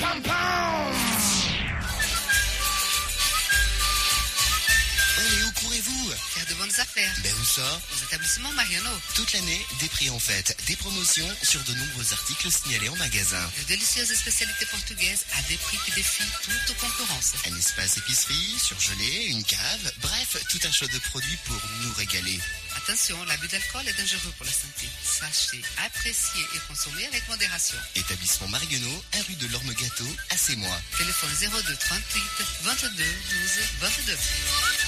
Oh, Faire de bonnes affaires. Ben où ça Aux établissements Mariano. Toute l'année, des prix en fête, des promotions sur de nombreux articles signalés en magasin. De délicieuses spécialités portugaises à des prix qui défient toute concurrence. Un espace épicerie, surgelé, une cave, bref, tout un choix de produits pour nous régaler. Attention, l'abus d'alcool est dangereux pour la santé. Sachez apprécier et consommer avec modération. Établissement Marguenot, un rue de l'Orme Gâteau, à mois. Téléphone 02 38 22 12 22.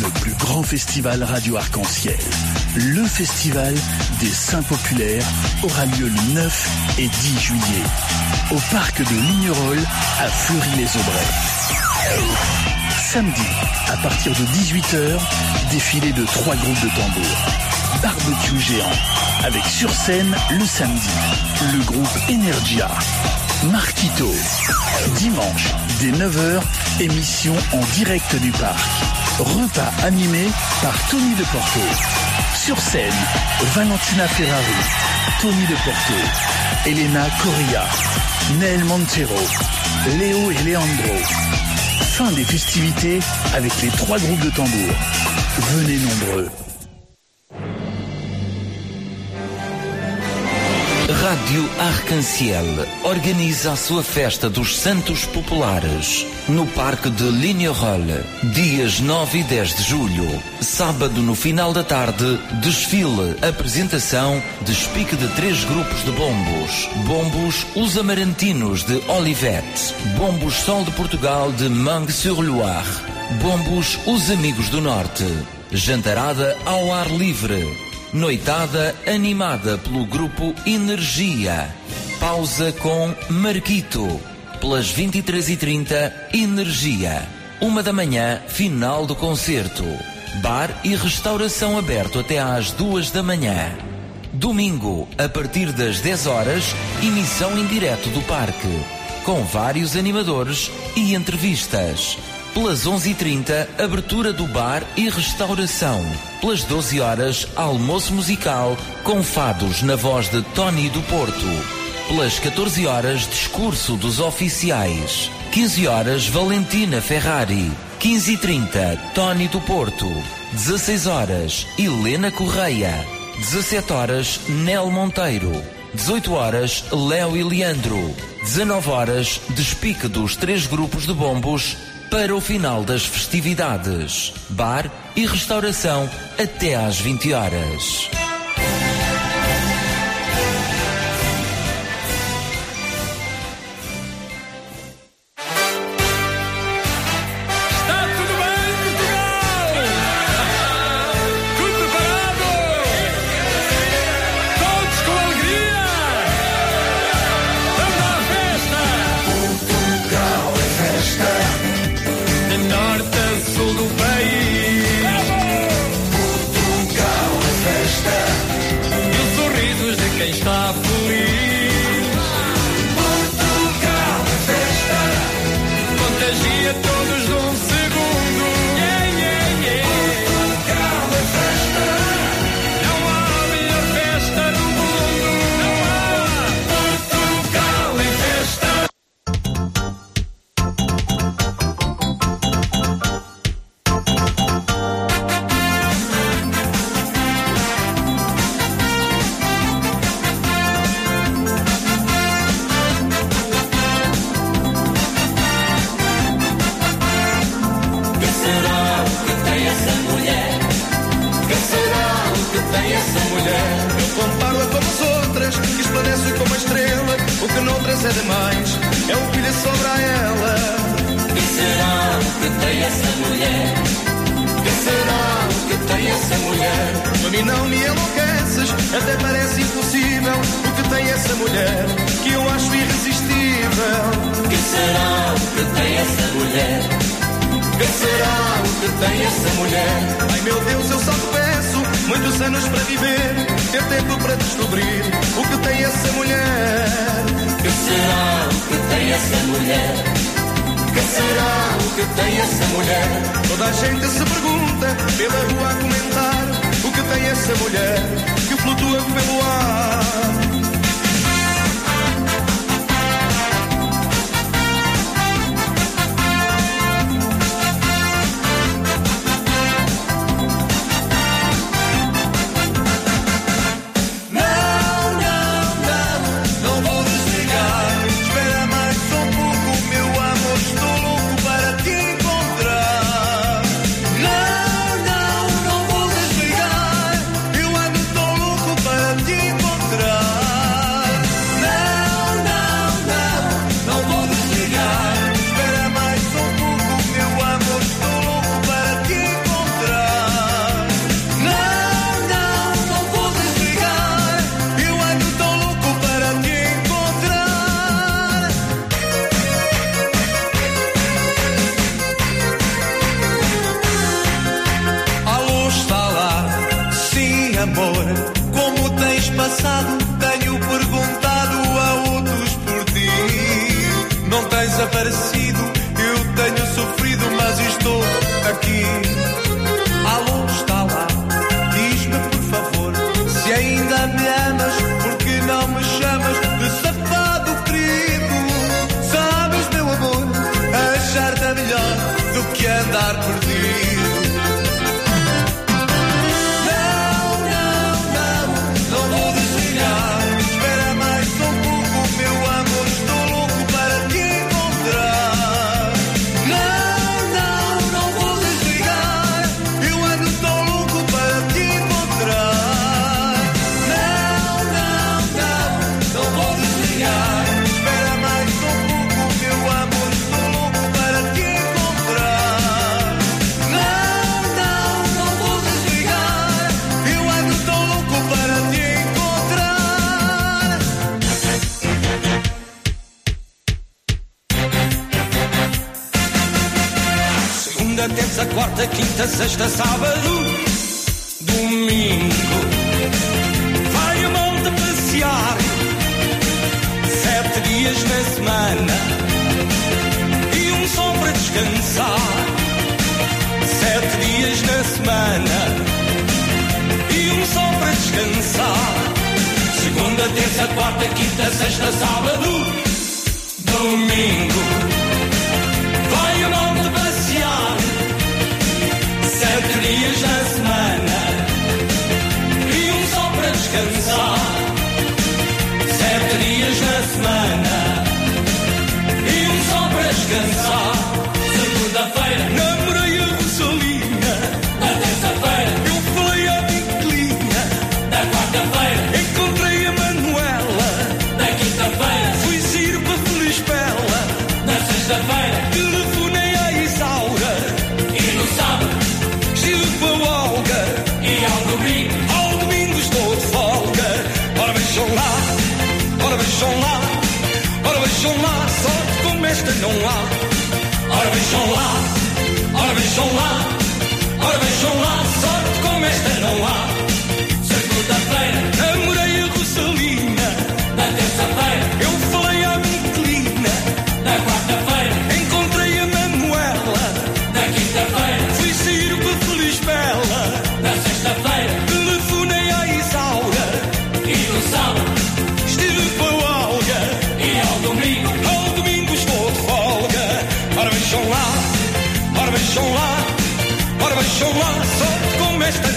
Le plus grand festival radio arc-en-ciel, le festival des Saints Populaires, aura lieu le 9 et 10 juillet au parc de Lignerolles à Fleury-les-Aubrais. Samedi, à partir de 18h, défilé de trois groupes de tambours. Barbecue géant, avec sur scène le samedi, le groupe Energia. Marquito. Dimanche, dès 9h, émission en direct du parc. Repas animé par Tony de Porto. Sur scène, Valentina Ferrari, Tony de Porto, Elena Correa, Nel Montero, Léo et Leandro. Fin des festivités avec les trois groupes de tambours. Venez nombreux. Rádio Arcanciel organiza a sua festa dos Santos Populares no Parque de Lignerolles, dias 9 e 10 de julho. Sábado, no final da tarde, desfile, apresentação, despique de três grupos de bombos. Bombos Os Amarantinos de Olivette, Bombos Sol de Portugal de Mangue-sur-Loire, Bombos Os Amigos do Norte. Jantarada ao ar livre. Noitada animada pelo grupo Energia. Pausa com Marquito. Pelas 23h30, Energia. Uma da manhã, final do concerto. Bar e restauração aberto até às duas da manhã. Domingo, a partir das 10 horas, emissão em direto do parque. Com vários animadores e entrevistas. Pelas 11h30, abertura do bar e restauração. Pelas 12 horas, almoço musical com fados na voz de Tony do Porto. Pelas 14 horas, discurso dos oficiais. 15 horas, Valentina Ferrari. 15h30, Tony do Porto. 16 horas, Helena Correia. 17 horas, Nel Monteiro. 18 horas, Léo e Leandro. 19 horas, despique dos três grupos de bombos para o final das festividades. Bar e restauração até às 20 horas.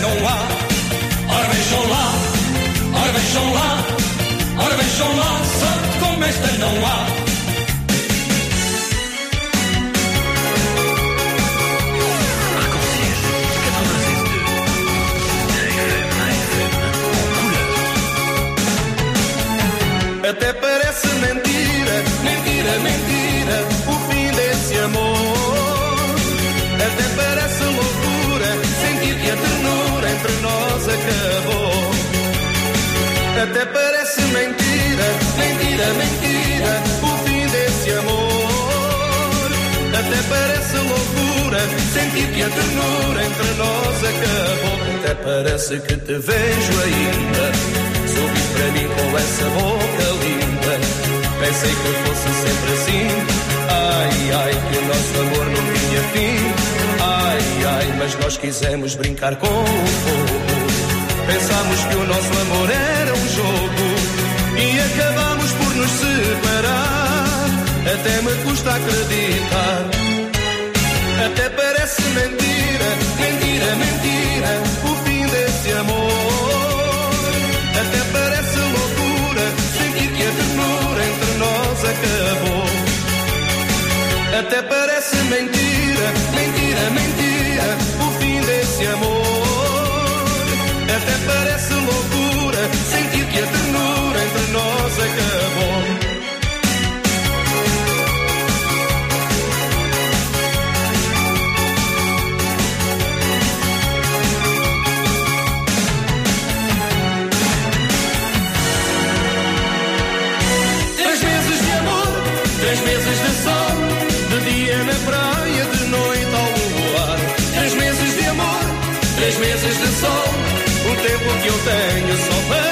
vejam lá, ora vejam lá, ora vejam lá, ora vejam lá, sabe como esta não há. Até até parece mentira, mentira, mentira, o fim desse amor. Até parece loucura, sentir que a ternura entre nós acabou. Até parece que te vejo ainda, sorri para mim com essa boca linda. Pensei que fosse sempre assim, ai, ai, que o nosso amor não tinha fim. Ai, ai, mas nós quisemos brincar com o fogo. Pensámos que o nosso amor era um jogo e acabámos por nos separar. Até me custa acreditar, até parece mentira, mentira, mentira, o fim desse amor. Até parece loucura sentir que a ternura entre nós acabou. Até parece até parece loucura sentir que a ternura entre nós acabou. que eu tenho só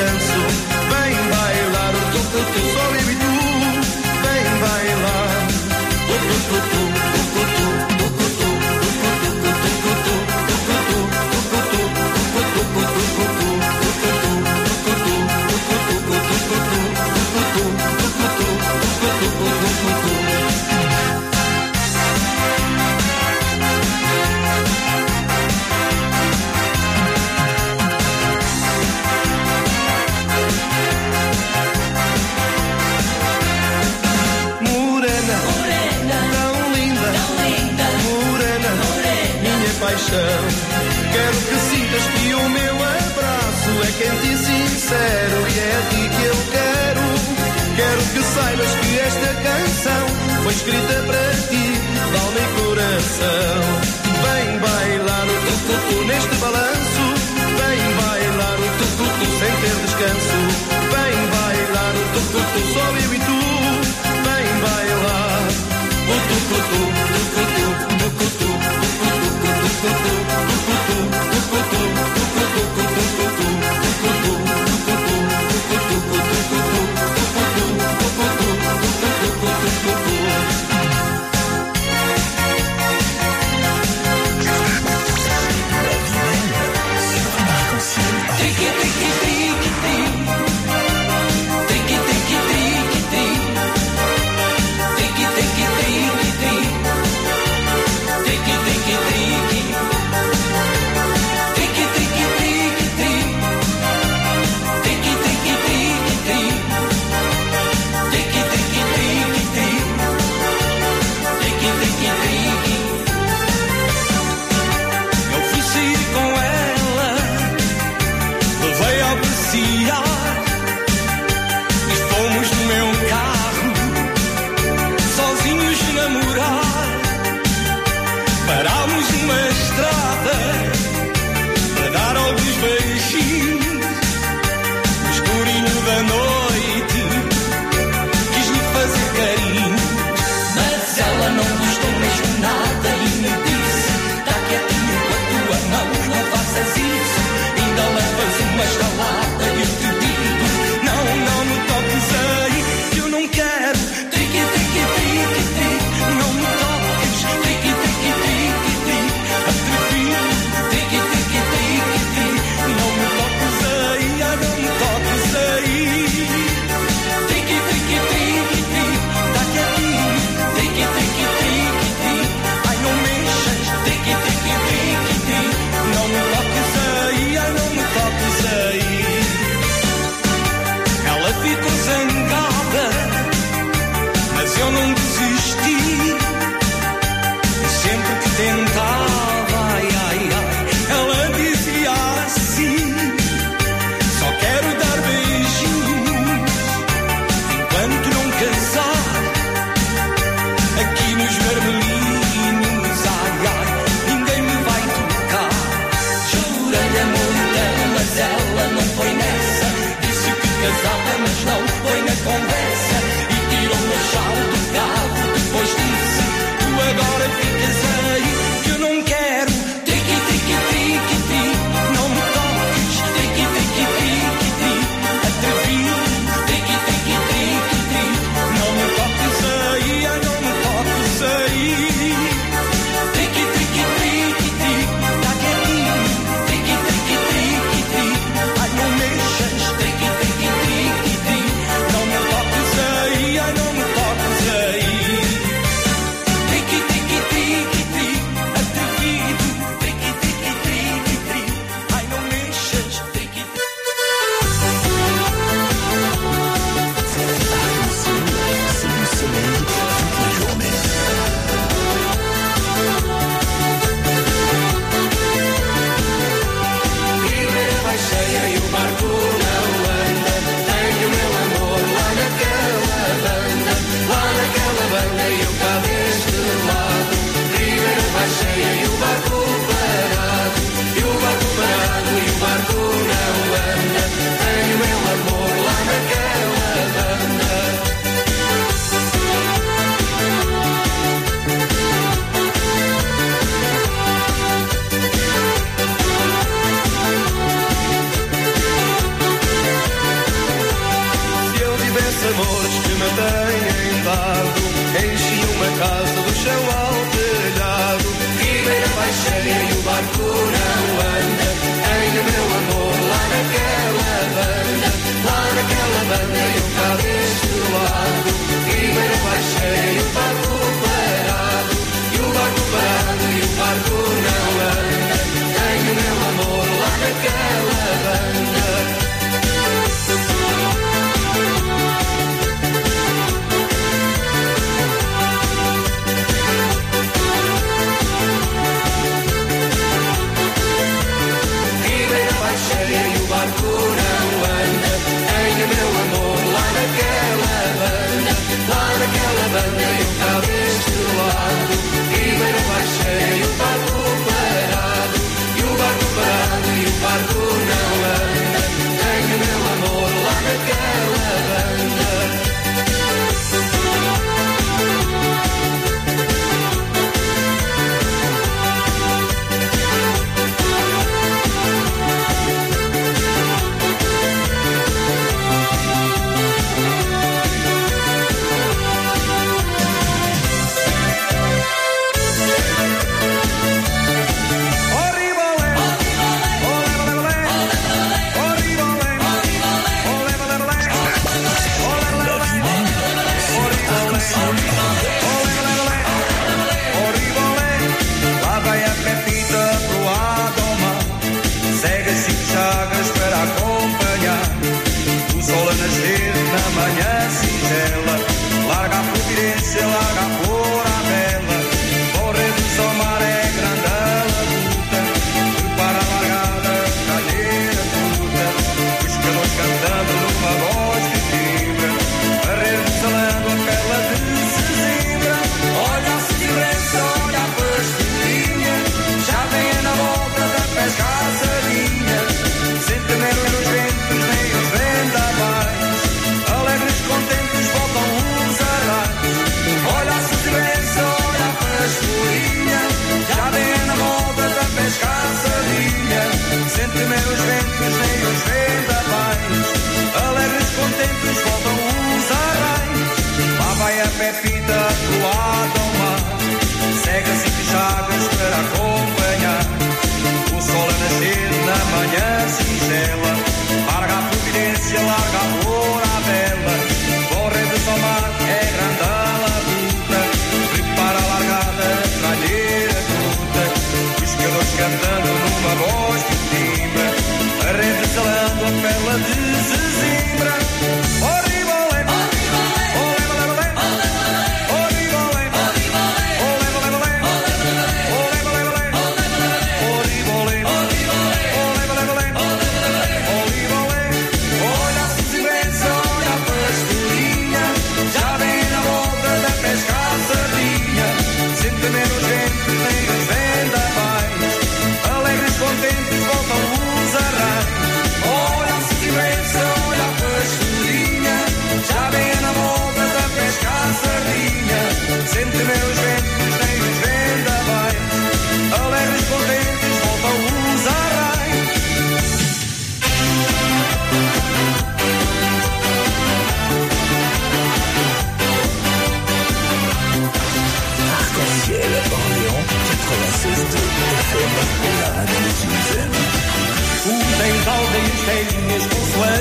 distance paixão. Quero que sintas que o meu abraço é quente e sincero e é a ti que eu quero. Quero que saibas que esta canção foi escrita para ti, alma e coração. Vem bailar o tutu neste balanço.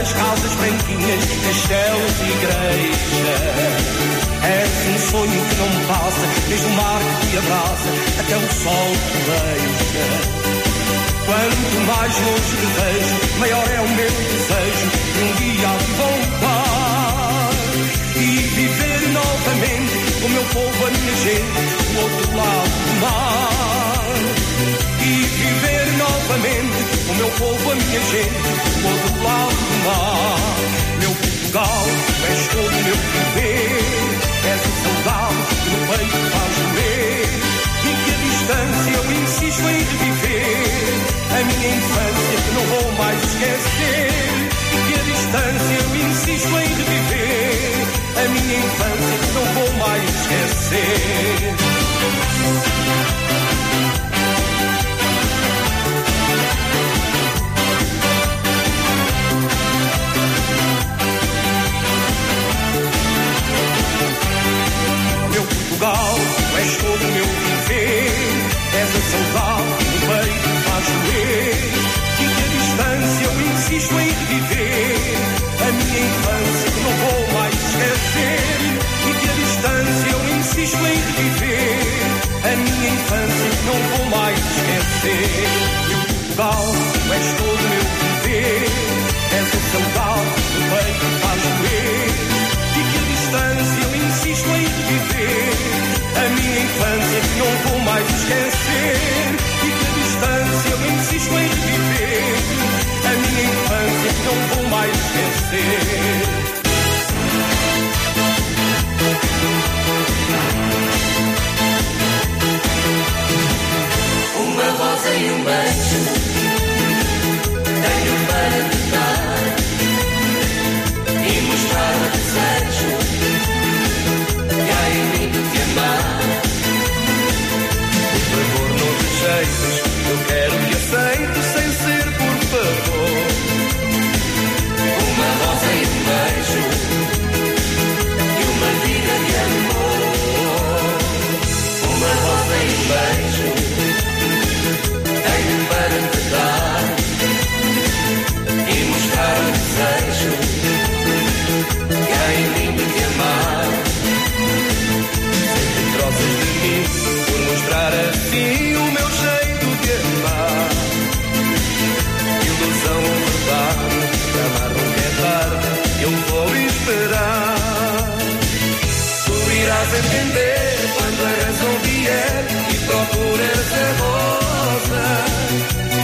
as casas branquinhas, castelos e igrejas. És um sonho que não me passa, desde o mar que te abraça, até o sol que deixa. Quanto mais longe te vejo, maior é o meu desejo de um dia voltar e viver novamente o meu povo, a minha gente, do outro lado do mar e viver novamente o meu povo, a minha gente, todo lado do mar. Meu Portugal, és todo o meu viver, és o saudade que no peito faz doer. E que a distância eu insisto em reviver, a minha infância que não vou mais esquecer. E que a distância eu insisto em reviver, a minha infância que não vou mais esquecer. saudade no peito faz doer. Fique a distância, eu insisto em viver A minha infância que não vou mais esquecer. Fique a distância, eu insisto em viver A minha infância que não vou mais esquecer. E decir. poder-te rosa.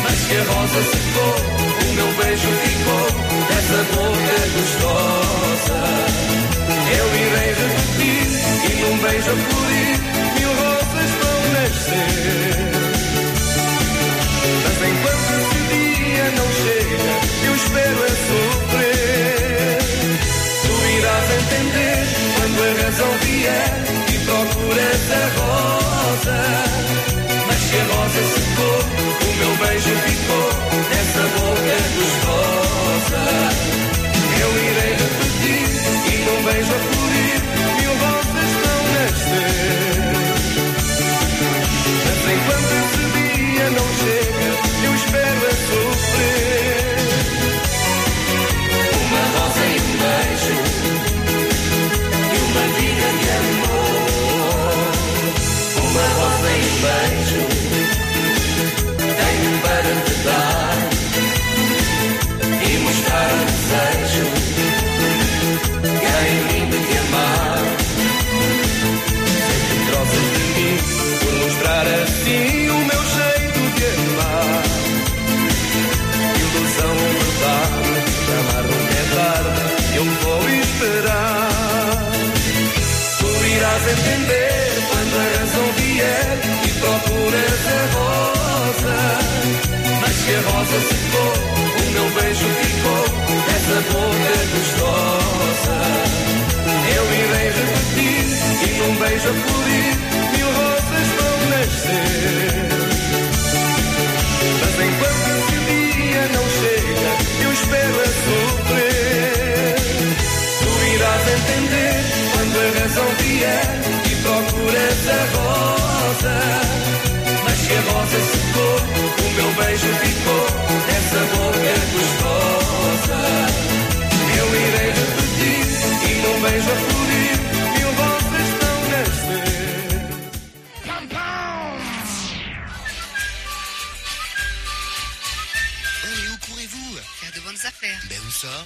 Mas que a rosa secou, o meu beijo ficou, dessa boca gostosa. Eu irei repetir e num beijo a florir, mil rosas vão nascer. Mas enquanto esse dia não chega, eu espero a sofrer. Tu irás entender quando a razão vier e procura essa rosa. O meu beijo ficou nessa boca gostosa. Eu irei repetir e num beijo a e procuras a rosa. Mas se a rosa secou, o meu beijo ficou nessa boca gostosa. Eu irei repetir e num beijo a florir, mil rosas vão nascer. Mas enquanto esse dia não chega, eu espero a sofrer. Tu irás entender quando a razão vier e procuras a rosa. Mas se a rosa secou, o meu beijo ficou nessa boca gostosa. Eu irei repetir e num beijo a florir, mil rosas vão nascer. Mais où courez-vous Faire de bonnes affaires. Ben où ça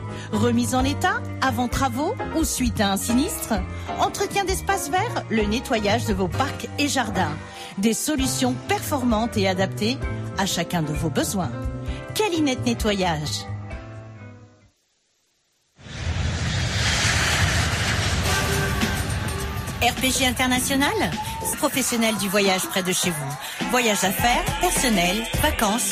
Remise en état, avant travaux ou suite à un sinistre Entretien d'espaces verts, le nettoyage de vos parcs et jardins. Des solutions performantes et adaptées à chacun de vos besoins. Calinette Nettoyage. RPG International, professionnel du voyage près de chez vous. Voyage d'affaires, personnel, vacances,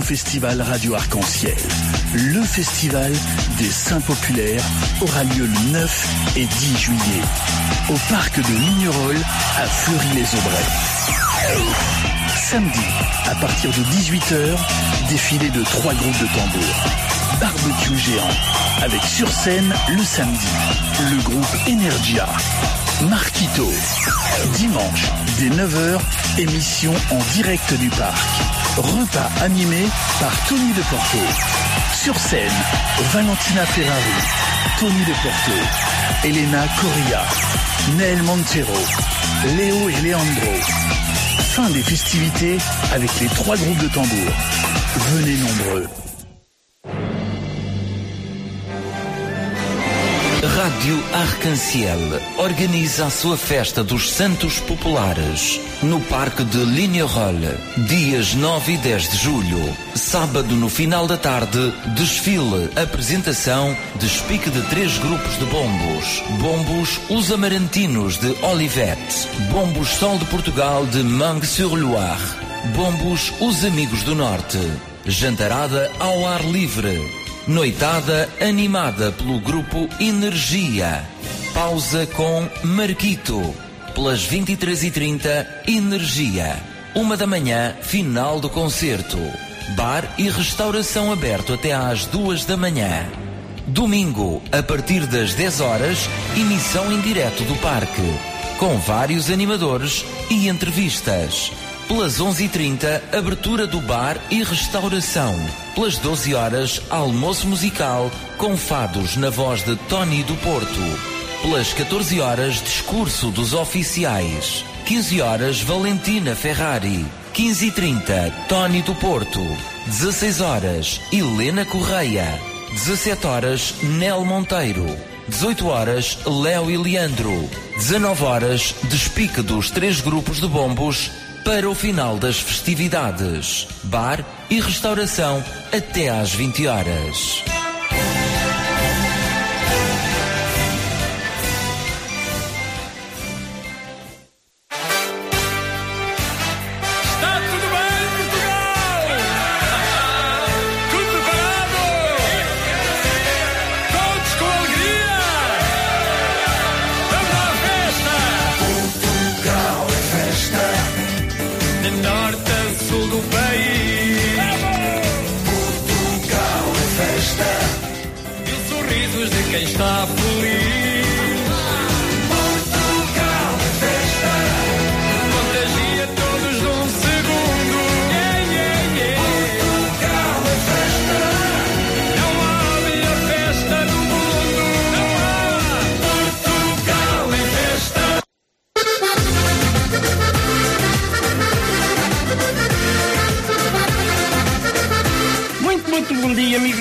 festival radio arc-en-ciel, le festival des Saints Populaires, aura lieu le 9 et 10 juillet au parc de Lignerolles à Fleury-les-Aubrais. Samedi, à partir de 18h, défilé de trois groupes de tambours. Barbecue géant, avec sur scène le samedi, le groupe Energia. Marquito. Dimanche, dès 9h, émission en direct du parc. Repas animé par Tony de Porto. Sur scène, Valentina Ferrari, Tony de Porto, Elena Correa, Nel Montero, Léo et Leandro. Fin des festivités avec les trois groupes de tambours. Venez nombreux. Rádio Arcanciel organiza a sua festa dos Santos Populares no Parque de Lignerolles, dias 9 e 10 de julho. Sábado, no final da tarde, desfile, apresentação, despique de três grupos de bombos. Bombos Os Amarantinos de Olivette, Bombos Sol de Portugal de Mangue-sur-Loire, Bombos Os Amigos do Norte, Jantarada ao ar livre. Noitada animada pelo grupo Energia. Pausa com Marquito. Pelas 23h30, Energia. Uma da manhã, final do concerto. Bar e restauração aberto até às duas da manhã. Domingo, a partir das 10 horas, emissão em direto do parque. Com vários animadores e entrevistas. Pelas 11h30, abertura do bar e restauração. Pelas 12 horas, almoço musical com fados na voz de Tony do Porto. Pelas 14 horas, discurso dos oficiais. 15 horas, Valentina Ferrari. 15h30, Tony do Porto. 16 horas, Helena Correia. 17 horas, Nel Monteiro. 18 horas, Léo e Leandro. 19 horas, despique dos três grupos de bombos para o final das festividades. Bar e restauração até às 20 horas.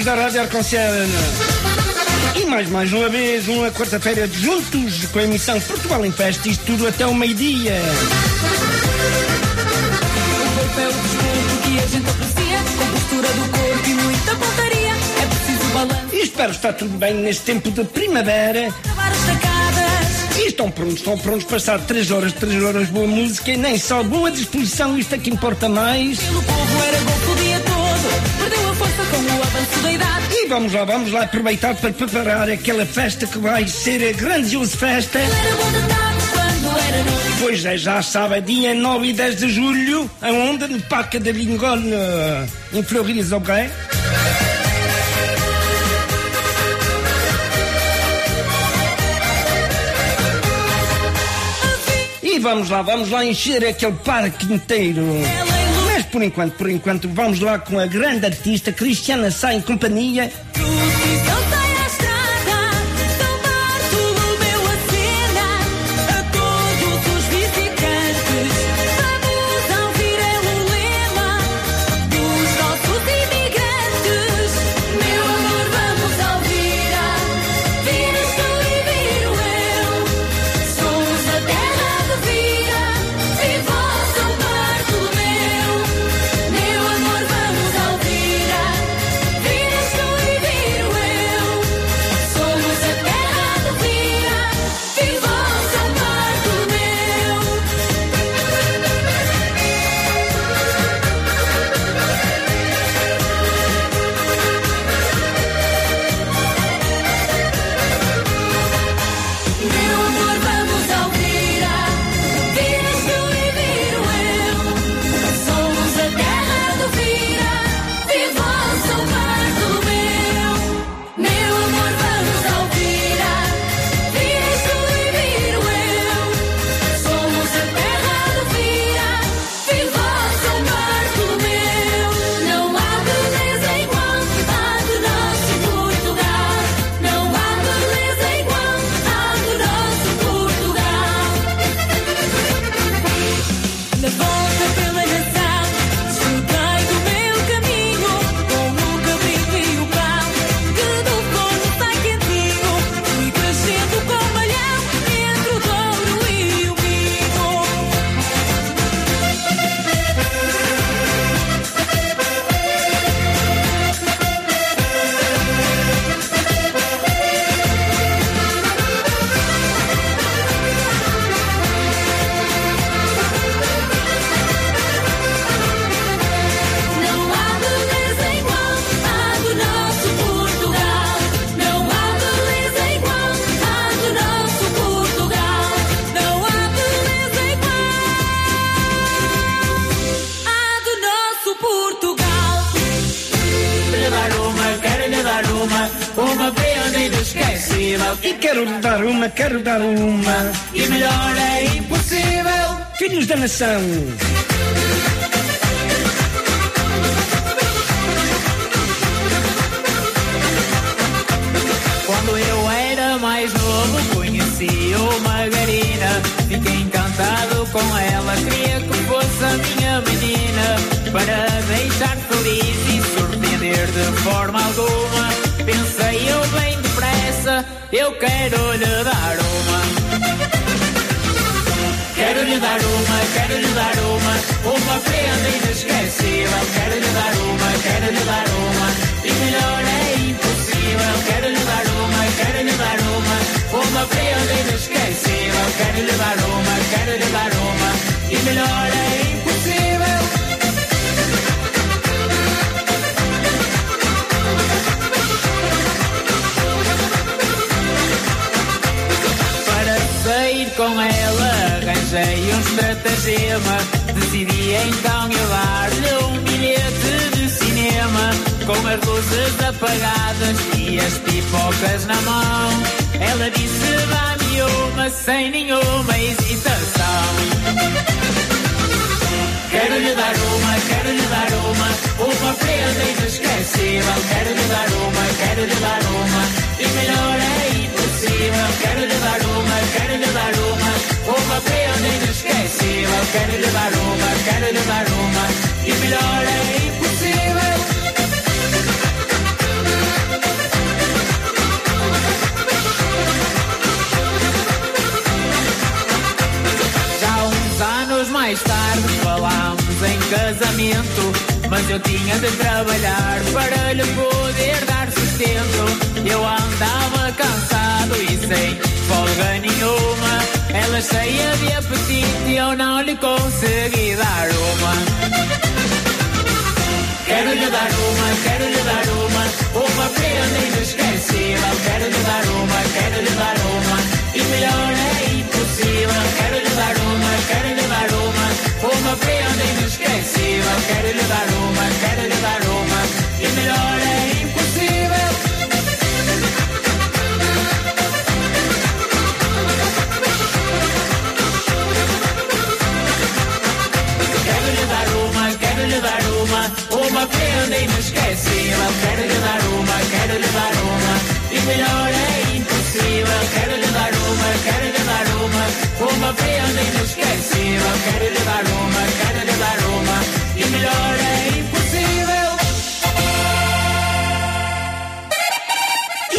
Amigos da Rádio Arconciana. E mais, mais uma vez, uma quarta-feira de juntos com a emissão Portugal em Festa, isto tudo até o meio-dia. O corpo é que a gente aprecia, com postura do corpo e muita pontaria. É preciso balanço, E espero estar tudo bem neste tempo de primavera. E estão prontos, estão prontos para passar três horas, três horas de boa música e nem só boa disposição, isto é que importa mais. Pelo povo era golpe vamos lá, vamos lá aproveitar para preparar aquela festa que vai ser a grandiosa festa. Pois é, já sabe, dia 9 e 10 de julho, aonde? No Parque de Lingole, em Fleury-les-Aubrais. E vamos lá, vamos lá encher aquele parque inteiro. Por enquanto, por enquanto, vamos lá com a grande artista Cristiana Sá em companhia. Uma. E melhor é impossível. Filhos da nação. Quando eu era mais novo, conheci uma Margarina. Fiquei encantado com ela, queria que fosse a minha menina. Para deixar feliz e surpreender de forma alguma. Pensei eu bem depressa, eu quero lhe dar. Quero lhe dar uma, quero lhe dar uma, uma prenda inesquecível. Quero lhe dar uma, quero lhe dar uma, e melhor é impossível. Quero lhe dar uma, quero lhe dar uma, uma prenda inesquecível. Quero lhe dar uma, quero lhe dar uma, e melhor é impossível. Para sair com ela arranjei um estratagema Decidi então eu dar-lhe um bilhete de cinema Com as luzes apagadas e as pipocas na mão Ela disse dá-me uma sem nenhuma hesitação Quero lhe dar uma, quero lhe dar uma, uma prenda inesquecível. Quero lhe dar uma, quero lhe dar uma, e melhor é impossível. Quero lhe dar uma, quero lhe dar uma, uma prenda inesquecível. Quero lhe dar uma, quero lhe dar uma, e melhor é impossível. Já uns anos mais tarde falámos em casamento. Mas eu tinha de trabalhar para lhe poder dar Eu andava cansado e sem folga nenhuma. Ela cheia de apetite e eu não lhe consegui dar uma. Quero lhe dar uma, quero lhe dar uma, uma prenda inesquecível. Uma, uma prenda inesquecível. Quero lhe dar uma, quero lhe dar uma, e melhor é impossível.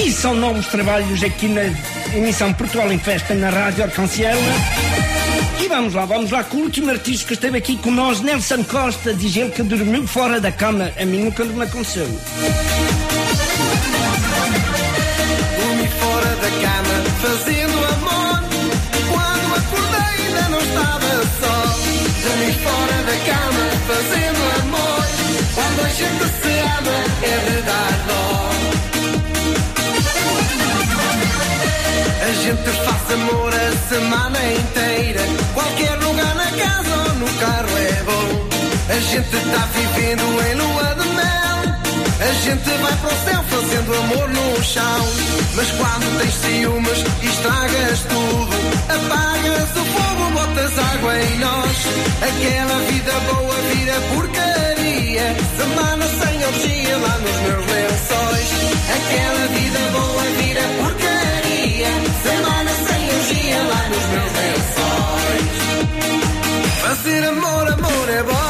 E são novos trabalhos aqui na emissão Portugal em Festa na Rádio Arcanciel. E vamos lá, vamos lá com o último artista que esteve aqui com nós, Nelson Costa, diz ele que dormiu fora da cama. A mim nunca me aconteceu. A gente tá vivendo em lua de. A gente vai para o céu fazendo amor no chão. Mas quando tens ciúmes, estragas tudo. Apagas o fogo, botas água em nós. Aquela vida boa vira porcaria. Semana sem orgia lá nos meus lençóis. Aquela vida boa vira porcaria. Semana sem orgia lá nos meus lençóis. Fazer amor, amor é bom.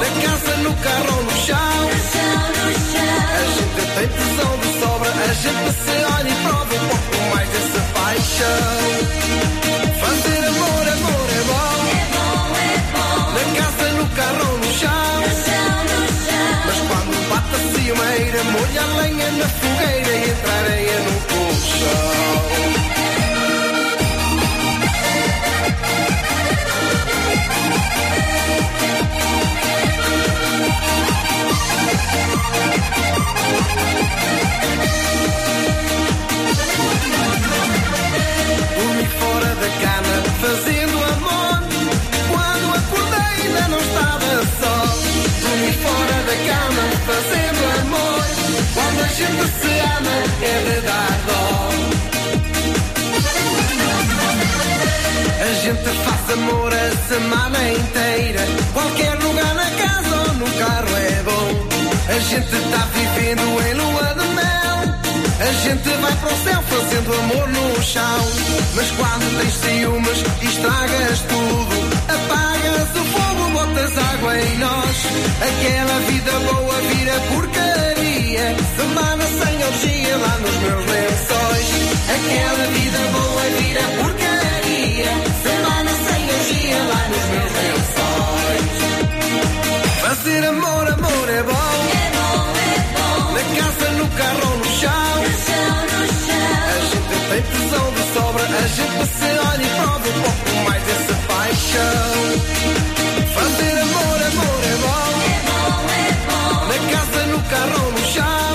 Na casa, no carro ou no chão. A gente tem tesão de sobra. A gente se olha e prova um pouco mais dessa paixão. Fazer amor, amor é bom. Na casa, no carro ou no chão. Mas quando bate a ciumeira, molha a lenha na fogueira e entra areia no colchão. da cama, fazendo amor. Quando acordei ainda não estava só. Dormi fora da cama, fazendo amor. Quando a gente se ama, é de dar dó. A gente faz amor a semana inteira. Qualquer lugar na casa ou no carro é bom. A gente tá vivendo em lua de mel. A gente vai para o céu fazendo amor no chão. Mas quando tens ciúmes, estragas tudo. Apagas o fogo, botas água em nós. Aquela vida boa vira porcaria. Semana sem orgia lá nos meus lençóis. Aquela vida boa vira porcaria. Semana sem orgia lá nos meus lençóis. Fazer amor, amor é bom. Na casa, no carro ou no chão. A gente tem tesão de sobra. A gente se olha e prova um pouco mais dessa paixão. Fazer amor, amor é bom. Na casa, no carro ou no chão.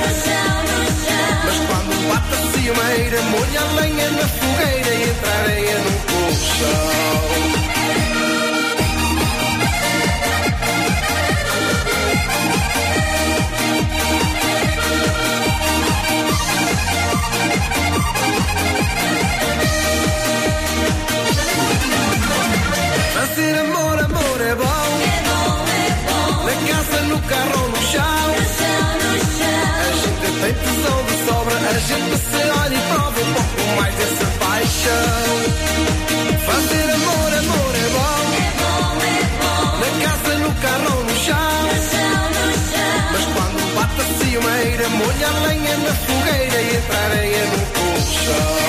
Mas quando bate a ciumeira, molha a lenha na fogueira e entra areia no colchão. Fazer amor, amor é bom. Na casa, no carro ou no chão. A gente tem tesão de sobra. A gente se olha e prova um pouco mais dessa paixão. Fazer amor, amor é bom. Na casa, no carro ou no chão. Mas quando bate a ciumeira, molha a lenha na fogueira e entra areia no colchão.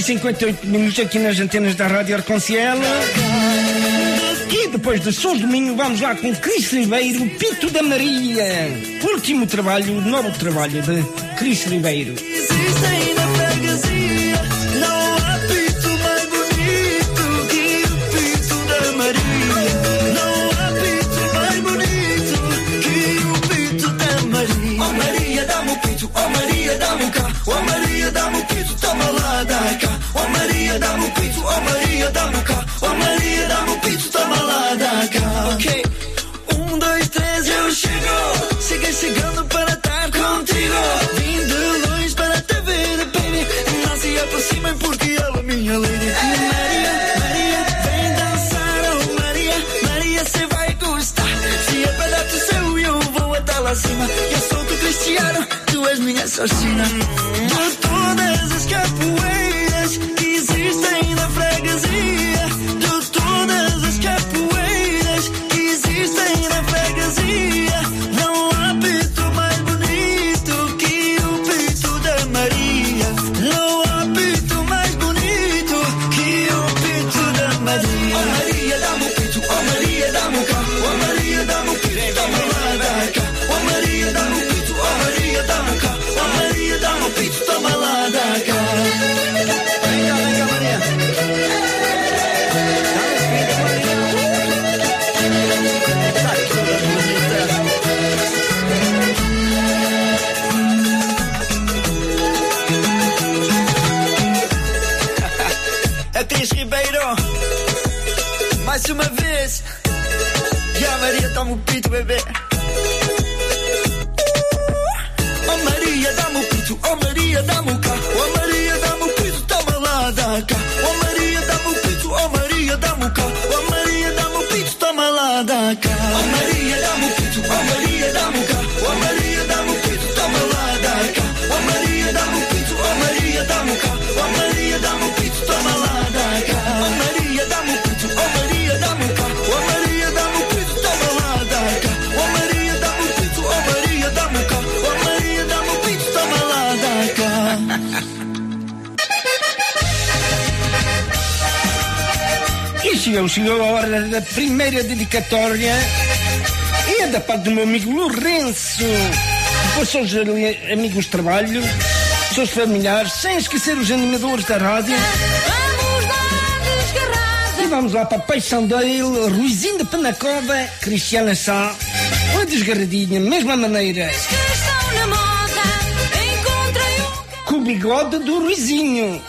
E 58 minutos aqui nas antenas da Rádio Arconciel. E depois de Sons do Minho, vamos lá com Cris Ribeiro, Pito da Maria. Último trabalho, novo trabalho de Cris Ribeiro. Existem na freguesia, não há pito mais bonito que o pito da Maria. Não há pito mais bonito que o pito da Maria. Oh Maria, dá-me o pito, oh Maria, dá-me o cá. Oh Maria, dá-me o pito, toma lá, dá cá. Maria, dá-me o pito, oh Maria, dá-me cá. Oh Maria, dá-me o pito, toma lá, dá cá. Ok, um, dois, três, eu chego. Cheguei chegando para estar contigo. Vim de longe para te ver, baby. Não se aproximem porque ela é minha lady. Maria, Maria, vem dançar, oh Maria. Maria, você vai gostar. Se é para dar o seu, eu vou até lá cima. Eu sou do Cristiano, tu és minha assassina. De todas as capoeiras Chegou a hora da primeira dedicatória. E é da parte do meu amigo Lourenço. Para os seus amigos de trabalho, seus familiares, sem esquecer os animadores da rádio. E vamos lá para a paixão dele, Ruizinho de Penacova, Cristiana Sá. Uma desgarradinha, mesma maneira. Moda, um Com o bigode do Ruizinho.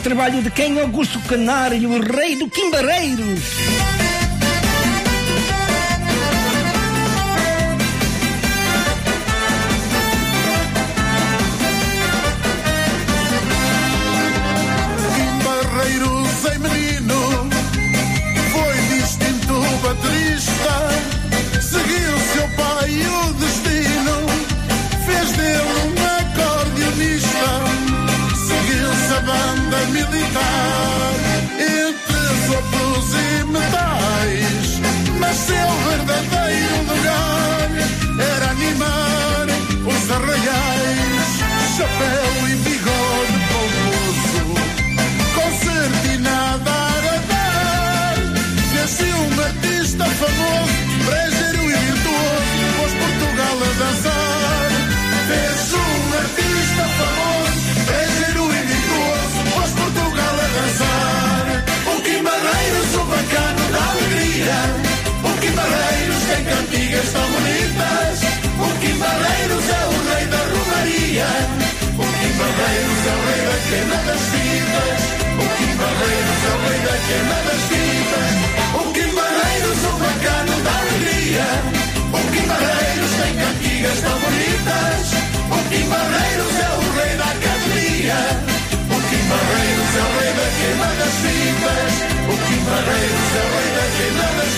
Trabalho de quem? Augusto Canário, o rei do Quimbareiros. É o rei da queima das fitas. O Kim Barreiros, o bacano da alegria. O Kim Barreiros tem cantigas tão bonitas. O Kim Barreiros é o rei da academia. O Kim Barreiros é o rei da queima das fitas. O Kim Barreiros é o rei da queima das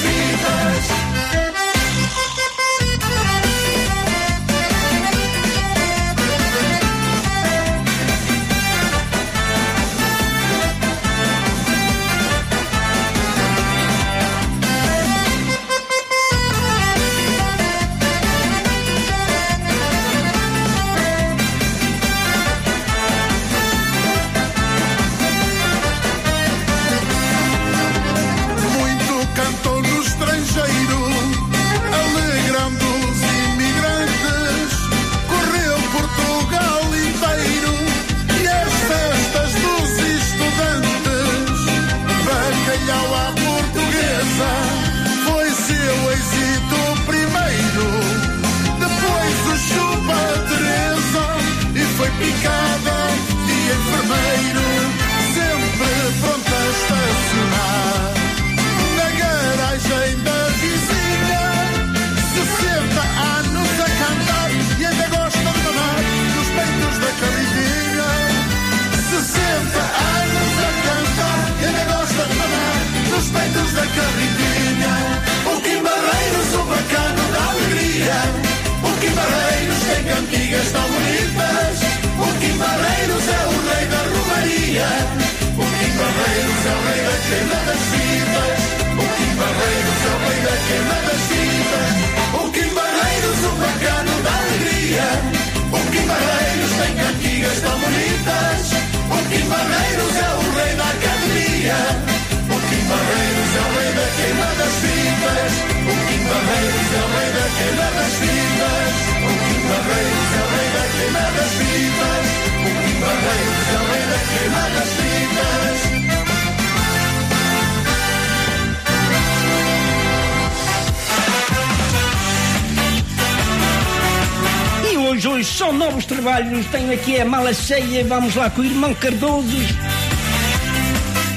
aqui a mala cheia. Vamos lá com o irmão Cardoso.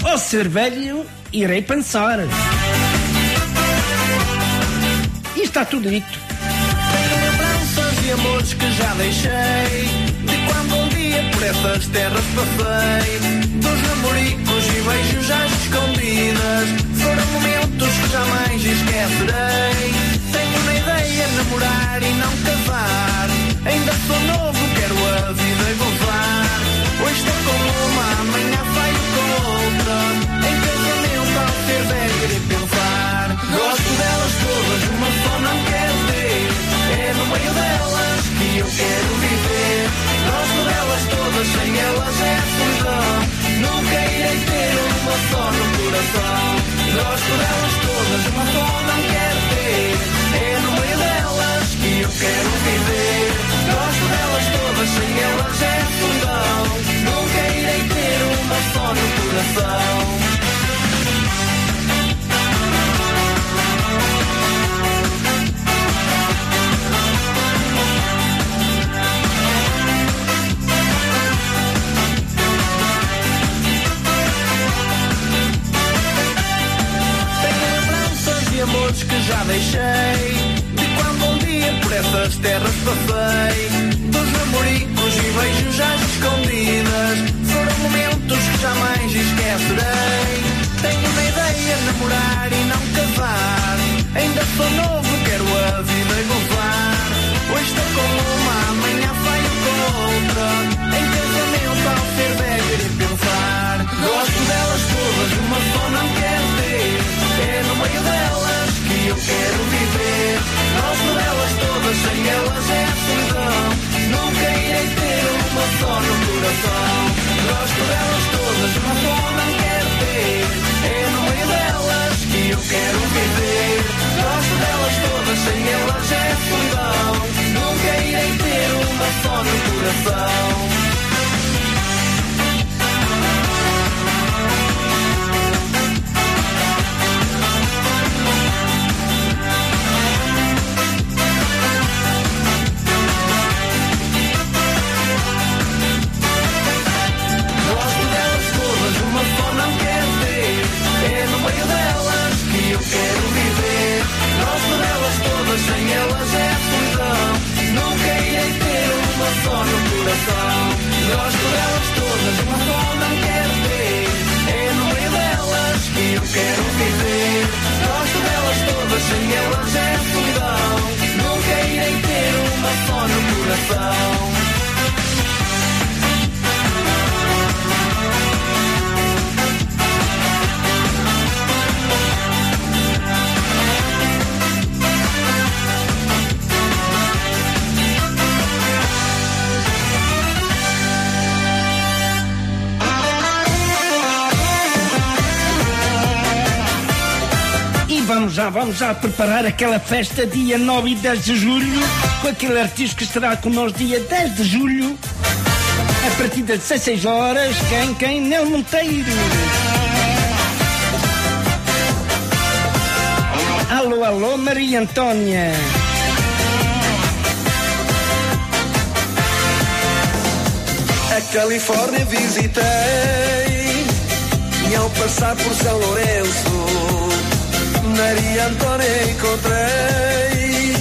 Ao ser velho, irei pensar. E está tudo dito. Tenho lembranças e amores que já deixei De quando um dia por essas terras passei Dos namoricos e beijos às escondidas Foram momentos que jamais esquecerei Tenho uma ideia namorar e não casar Ainda sou novo, Estou com uma, amanhã saio com outra. Em pensamento ao ser ver e pensar. Gosto delas todas, uma só não quero ter. É no meio delas que eu quero viver. Gosto delas todas, sem elas é assim solidão. Nunca irei ter uma só no coração. Gosto delas todas, uma só não quero ter. É no meio delas que eu quero viver. Gosto delas todas, sem elas é solidão. Nunca irei ter uma só no coração. amores que já deixei de quando um dia por essas terras passei. Dos namoricos e beijos já escondidas. Foram momentos que jamais esquecerei. Tenho uma ideia, namorar e não casar. Ainda sou novo, quero a vida gozar. Hoje estou com uma, amanhã saio com outra. Em casamento ao ser velho e pensar. Gosto delas todas, uma só não quero ter. É no meio delas que eu quero viver. Gosto delas todas, sem elas é solidão. Nunca irei ter uma só no coração. Gosto delas todas, uma só não quero ter. É no meio delas que eu quero viver. Gosto delas todas, sem elas é solidão. Nunca irei ter uma só no coração. Vamos já preparar aquela festa dia 9 e 10 de julho, com aquele artista que estará connosco dia 10 de julho, a partir das 16 horas, quem, quem? Nel Monteiro. Alô, alô, Maria Antônia. A Califórnia visitei e ao passar por São Lourenço, Maria Antônia encontrei,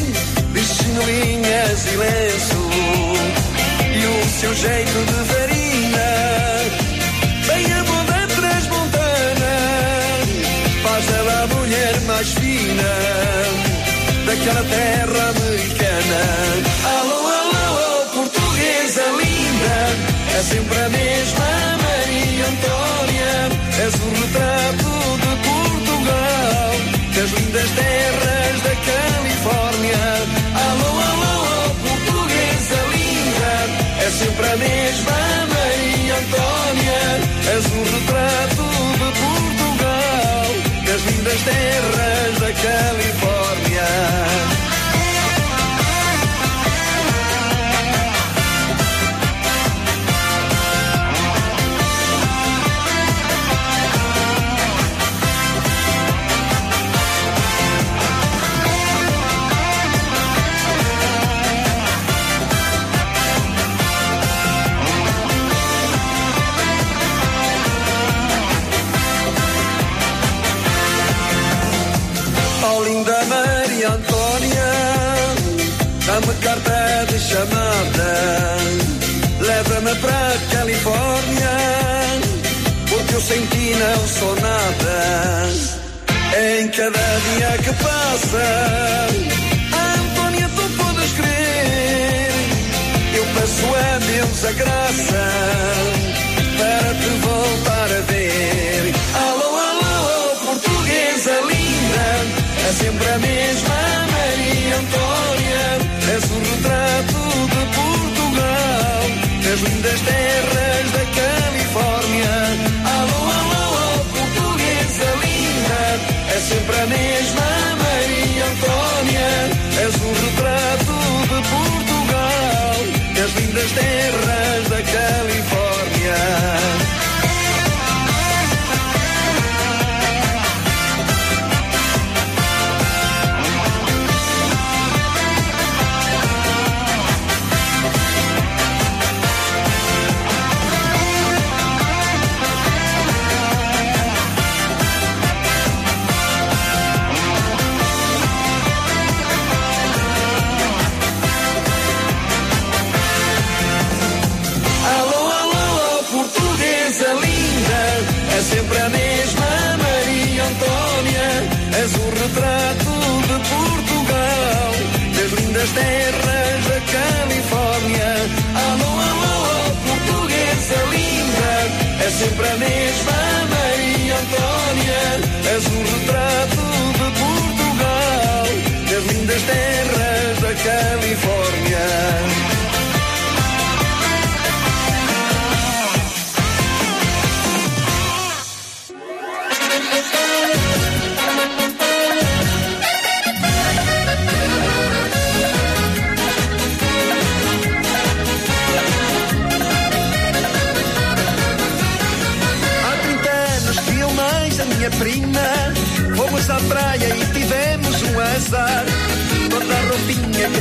vestindo linhas e lenço e o seu jeito de varina, bem a moda transmontana, faz dela a mulher mais fina daquela terra americana. Alô, alô, alô, portuguesa linda, é sempre a mesma Maria Antônia, és o retrato de Portugal, das terras da Califórnia. Alô, alô, alô, portuguesa linda, é sempre a mesma Maria Antônia, és o retrato de Portugal, das lindas terras da Califórnia. Califórnia, porque eu sem ti não sou nada. Em cada dia que passa, Antônia, tu podes crer, eu peço a Deus a graça para te voltar a ver. Alô, alô, portuguesa linda, é sempre a mesma Maria Antônia, és o retrato de Portugal, das lindas terras das terres de Califòrnia.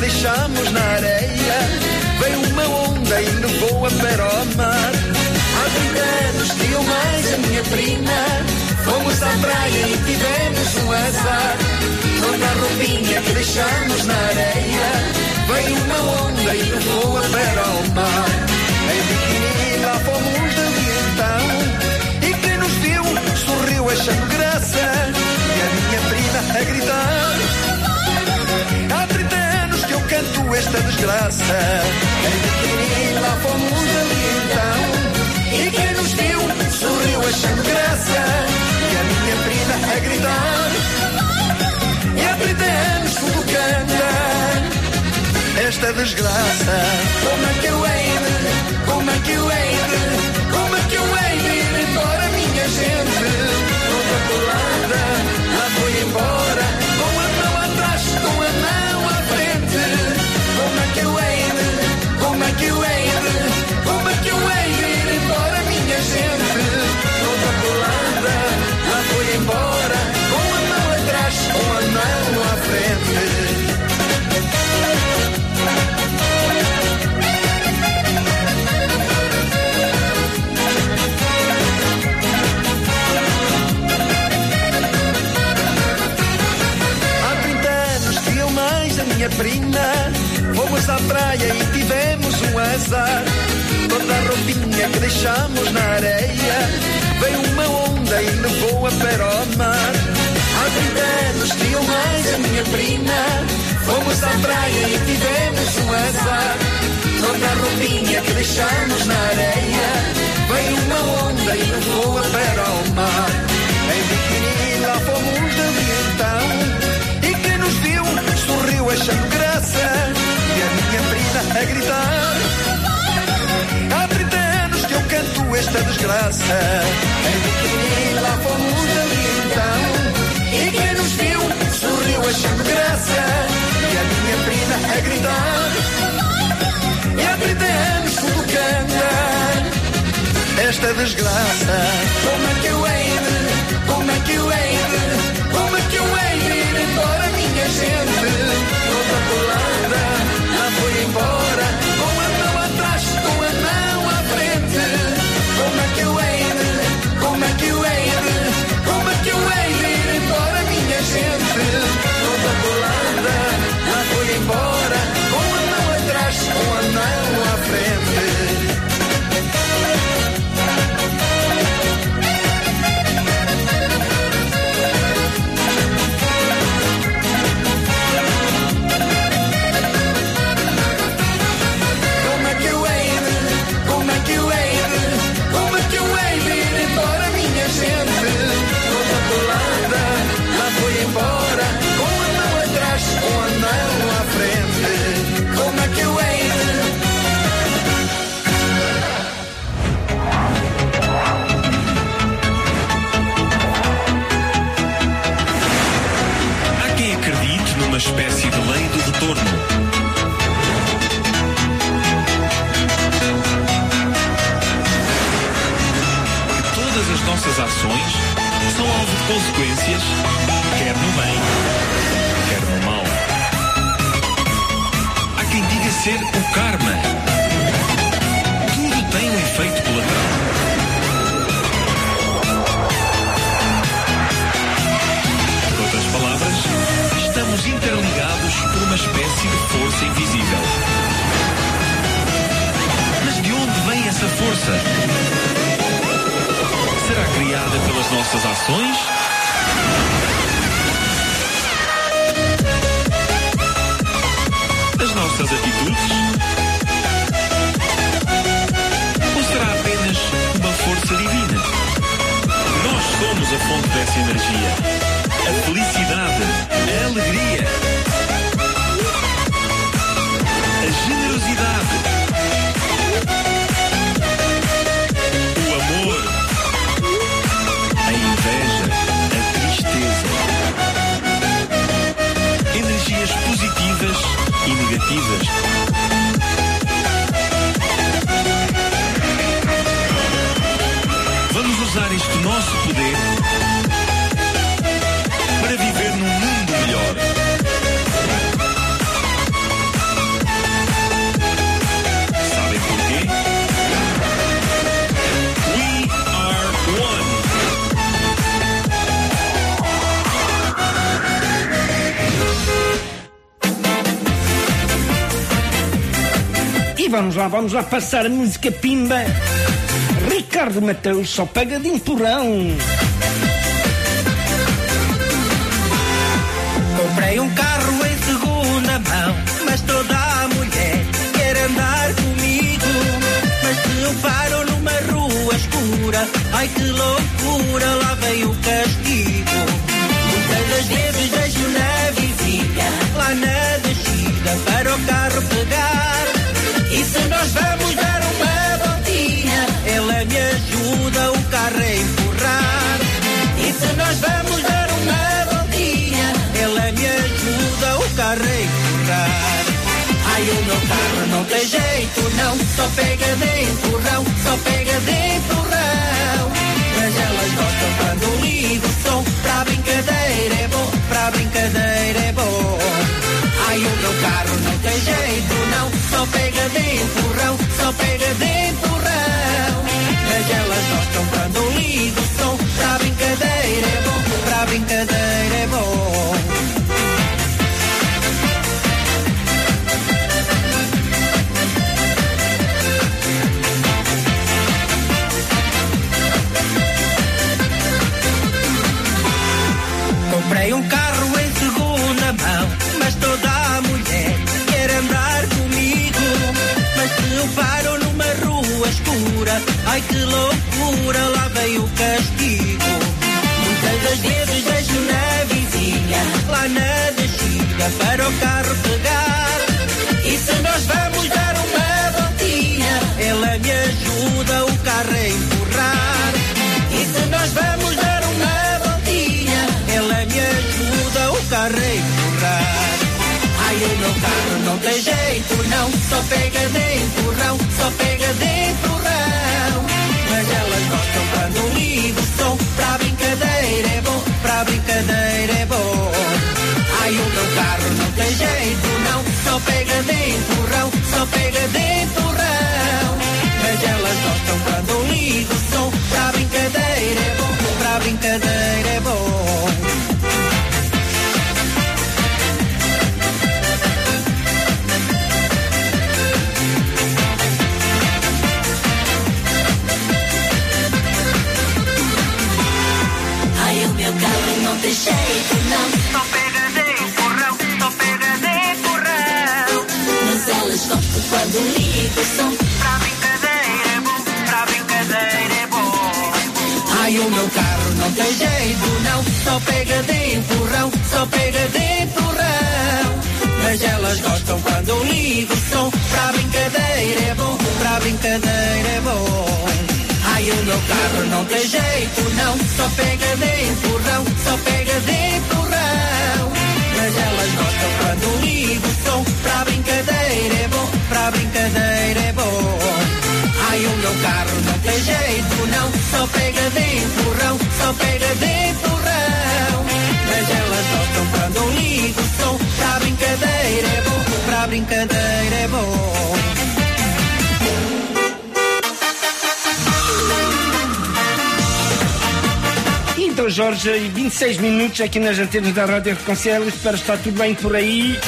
deixamos na areia. Veio uma onda e levou-a para o mar. Há 30 anos que eu mais a minha prima. Fomos à praia e tivemos um azar. Toda a roupinha que deixamos na areia. Veio uma onda e levou-a para o mar. Em biquíni lá fomos de então. E quem nos viu sorriu achando graça. E a minha prima a gritar. Há 30 anos canto esta desgraça. Quem te queria lá fomos ali então. E quem nos viu sorriu achando graça. E a minha prima a gritar. E há 30 anos sufocando esta desgraça. Como é que eu hei de, como é que eu hei de, como é que eu hei de ir embora, minha gente? Toda colada, lá foi embora. Vamos lá, vamos lá passar a música pimba. Ricardo Mateus só pega de empurrão. Comprei um carro em segunda mão, mas toda mulher quer andar comigo. Mas se eu paro numa rua escura, ai que loucura, lá vem o castigo. Muitas das vezes deixo na vizinha, lá na descida, para o carro pegar. Se nós vamos dar uma voltinha, ela me ajuda o carro a empurrar. E se nós vamos dar uma voltinha, ela me ajuda o carro a empurrar. Ai, o meu carro não tem jeito, não, só pega de empurrão, só pega de empurrão. Mas elas gostam quando ligo o som, pra brincadeira é bom, pra brincadeira é bom. Ai, o meu carro não tem jeito, não, só pega de empurrão, só pega de ai que loucura, lá vem o castigo. Muitas das vezes deixo na vizinha, lá na descida, para o carro pegar. E se nós vamos dar uma voltinha, ela me ajuda o carro a empurrar. E se nós vamos dar uma voltinha, ela me ajuda o carro a empurrar. Ai, o meu carro não tem jeito, não, só pega de empurrão, só pega de empurrão. Quando o som, pra brincadeira é bom, pra brincadeira é bom. Ai, o meu carro não tem jeito, não, só pega de empurrão, só pega de empurrão. Mas elas gostam quando o som, pra brincadeira é bom, pra brincadeira é quando o som. Pra brincadeira é bom, pra brincadeira é bom. Ai, o meu carro não tem jeito, não. Só pega de empurrão, só pega de empurrão. Mas elas gostam quando ligo o som. Pra brincadeira é bom, pra brincadeira é bom. Ai, o meu carro não tem jeito, não. Só pega de empurrão, só pega de empurrão. Mas elas gostam quando ligo o som. Pra brincadeira é bom, pra brincadeira é bom. Ai, o meu carro não tem jeito, não. Só pega de empurrão, só pega de empurrão. Mas elas gostam quando ligo o som. Pra brincadeira é bom, pra brincadeira é bom. Então, Jorge, e 26 minutos aqui nas antenas da Rádio Reconcilio. Espero estar tudo bem por aí.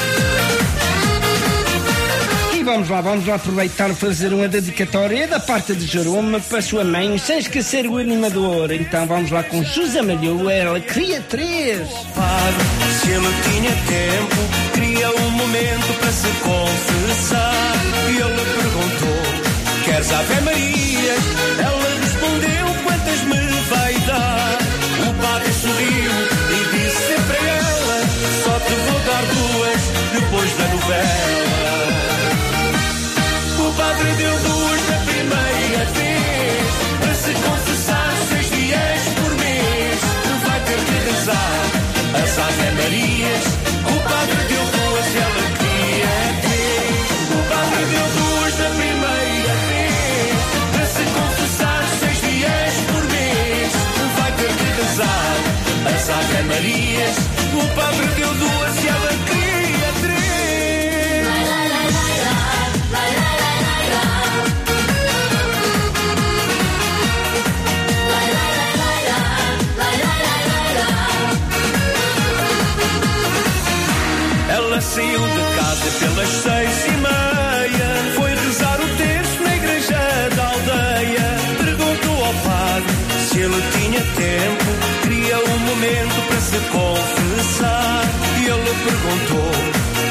Vamos lá, vamos lá aproveitar fazer uma dedicatória da parte de Jerome para sua mãe, sem esquecer o animador. Então vamos lá com José Malhou, ela cria três. Se ele tinha tempo, queria um momento para se confessar. E ele perguntou: Queres Ave Marias? Ela Marias, o padre deu duas e ela queria três. Lá, lá, lá, lá. Ela saiu de casa pelas seis e meia. Foi rezar o terço na igreja da aldeia. Perguntou ao padre se ele tinha tempo perguntou: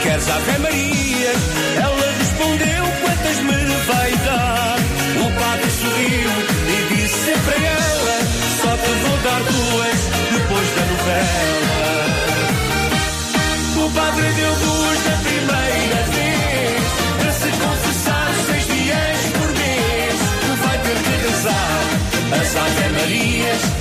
Queres Ave Marias? Ela respondeu: Quantas me vai dar? O padre sorriu e disse para ela: Só te vou dar duas depois da novela. O padre deu duas da primeira vez para se confessar seis dias por mês. Vai ter que rezar as Ave Marias.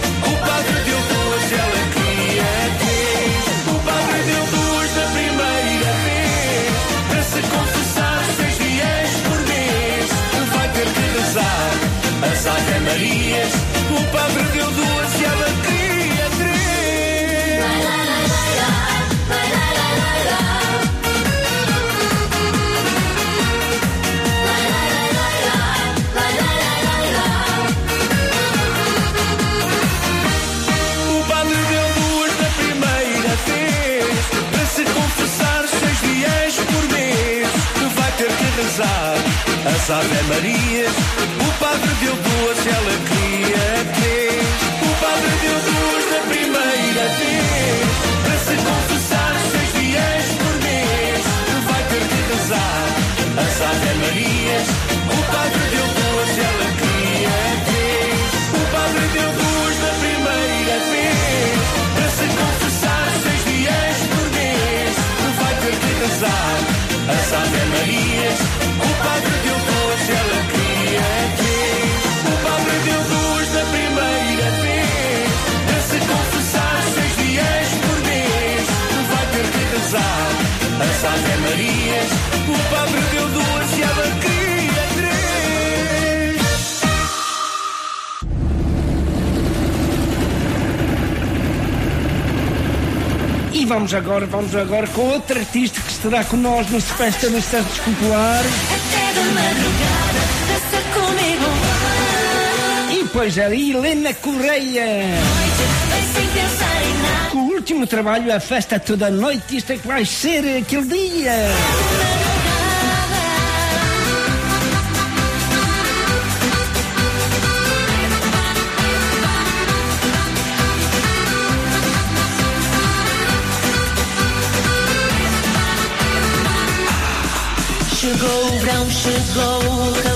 Marias. O padre deu duas e ela queria três. O padre deu duas da primeira vez para se confessar seis dias por mês. Vai ter que rezar as Ave Marias. O padre deu duas ela queria três. O padre deu duas da primeira vez para se confessar seis dias por mês. Vai ter que rezar as Ave Marias. O padre deu duas ela queria três. O padre deu duas da primeira vez para se confessar seis dias por mês. Vai ter que rezar Ave Marias. O padre deu duas e ela queria três. O padre deu duas da primeira vez para se confessar seis dias por mês. Vai ter que rezar as Ave Marias. O padre deu E vamos agora, vamos agora com outro artista que estará nós na festa dos Santos Populares. E pois é, Helena Correia. Com o último trabalho, a festa toda noite, isto é que vai ser aquele dia. Chegou o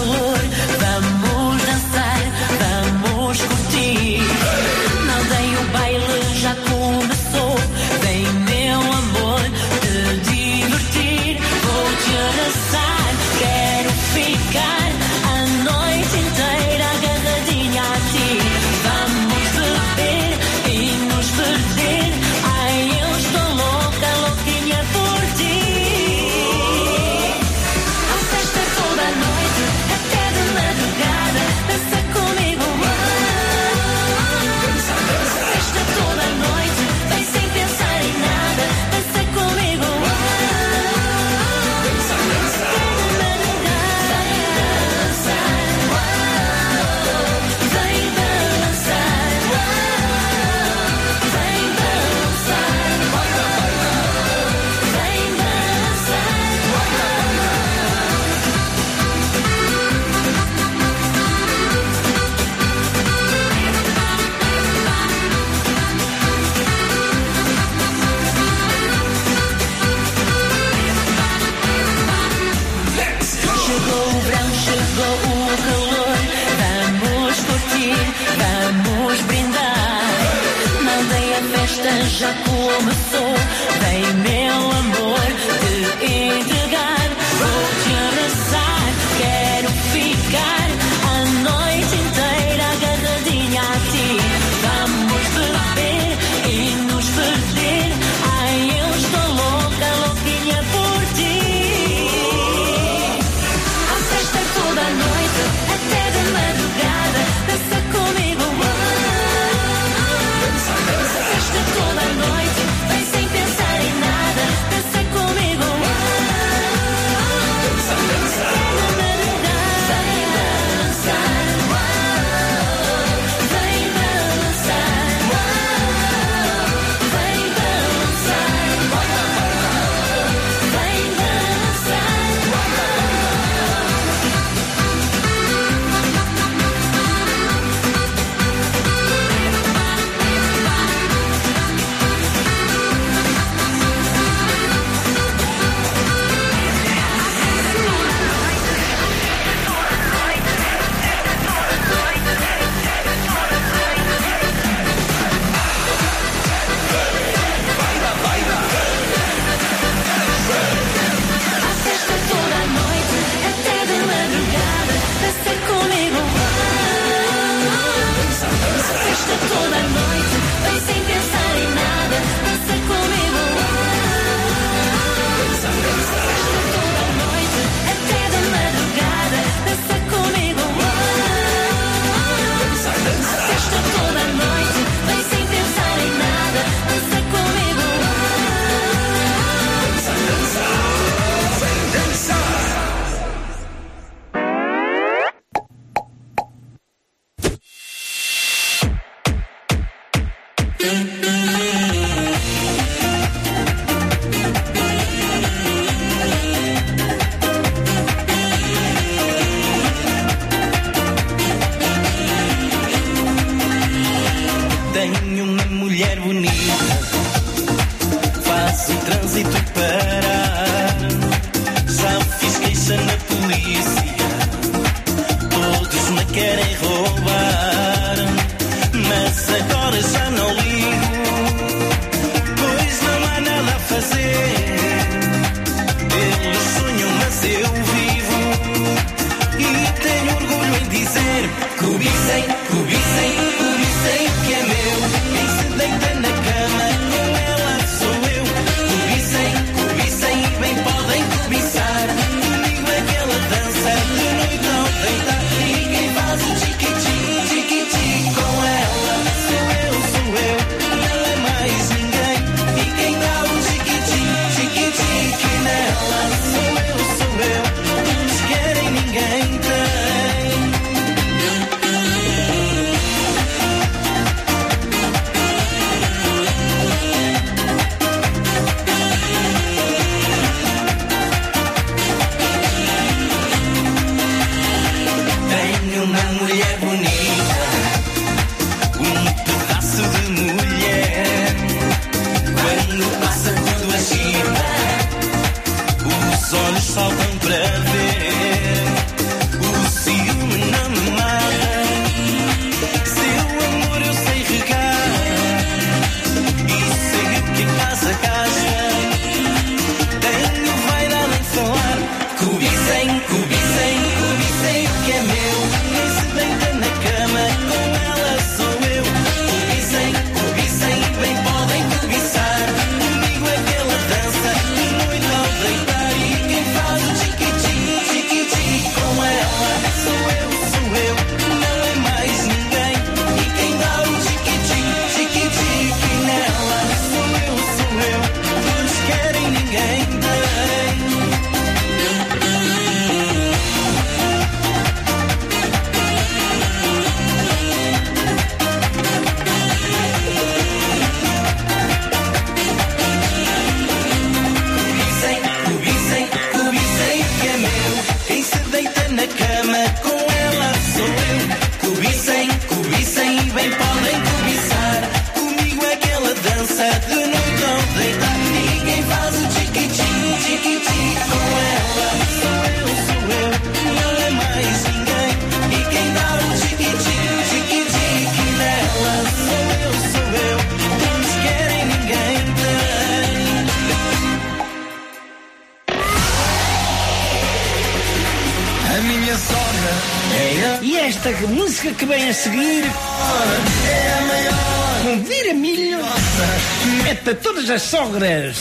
as sogras.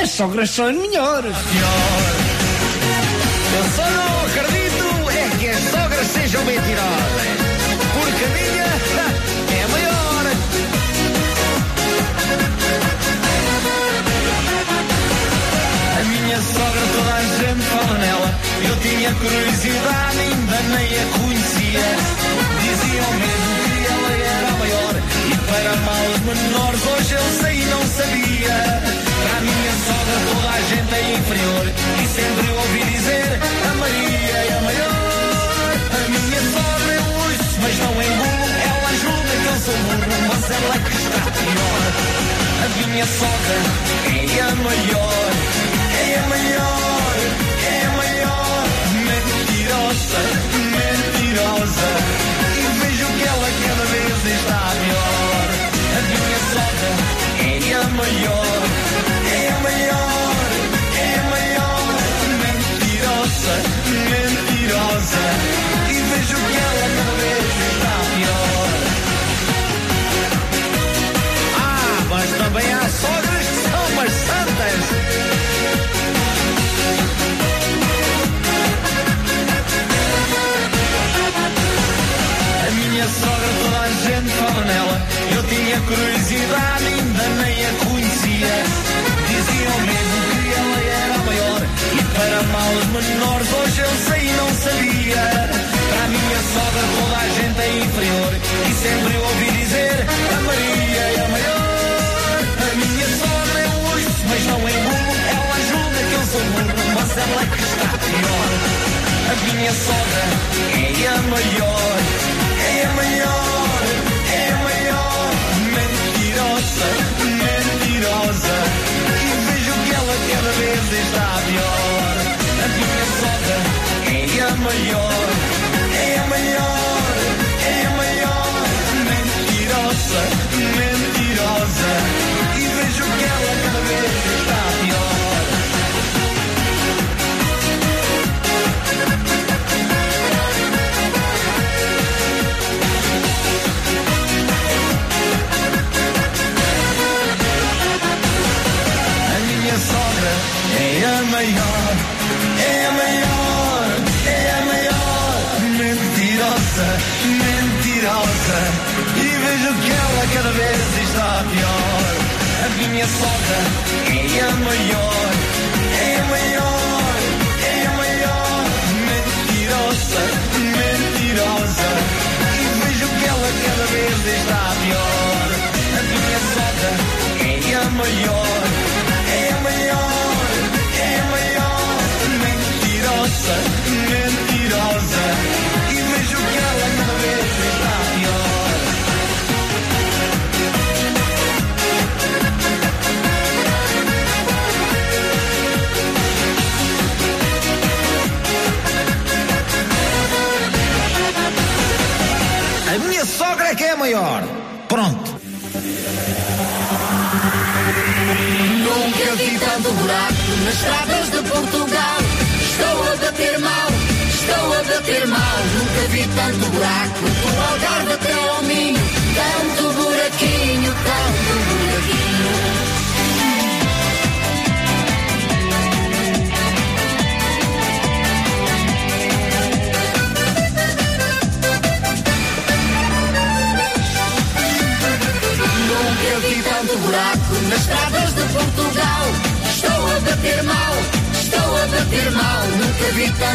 As sogras são as melhores.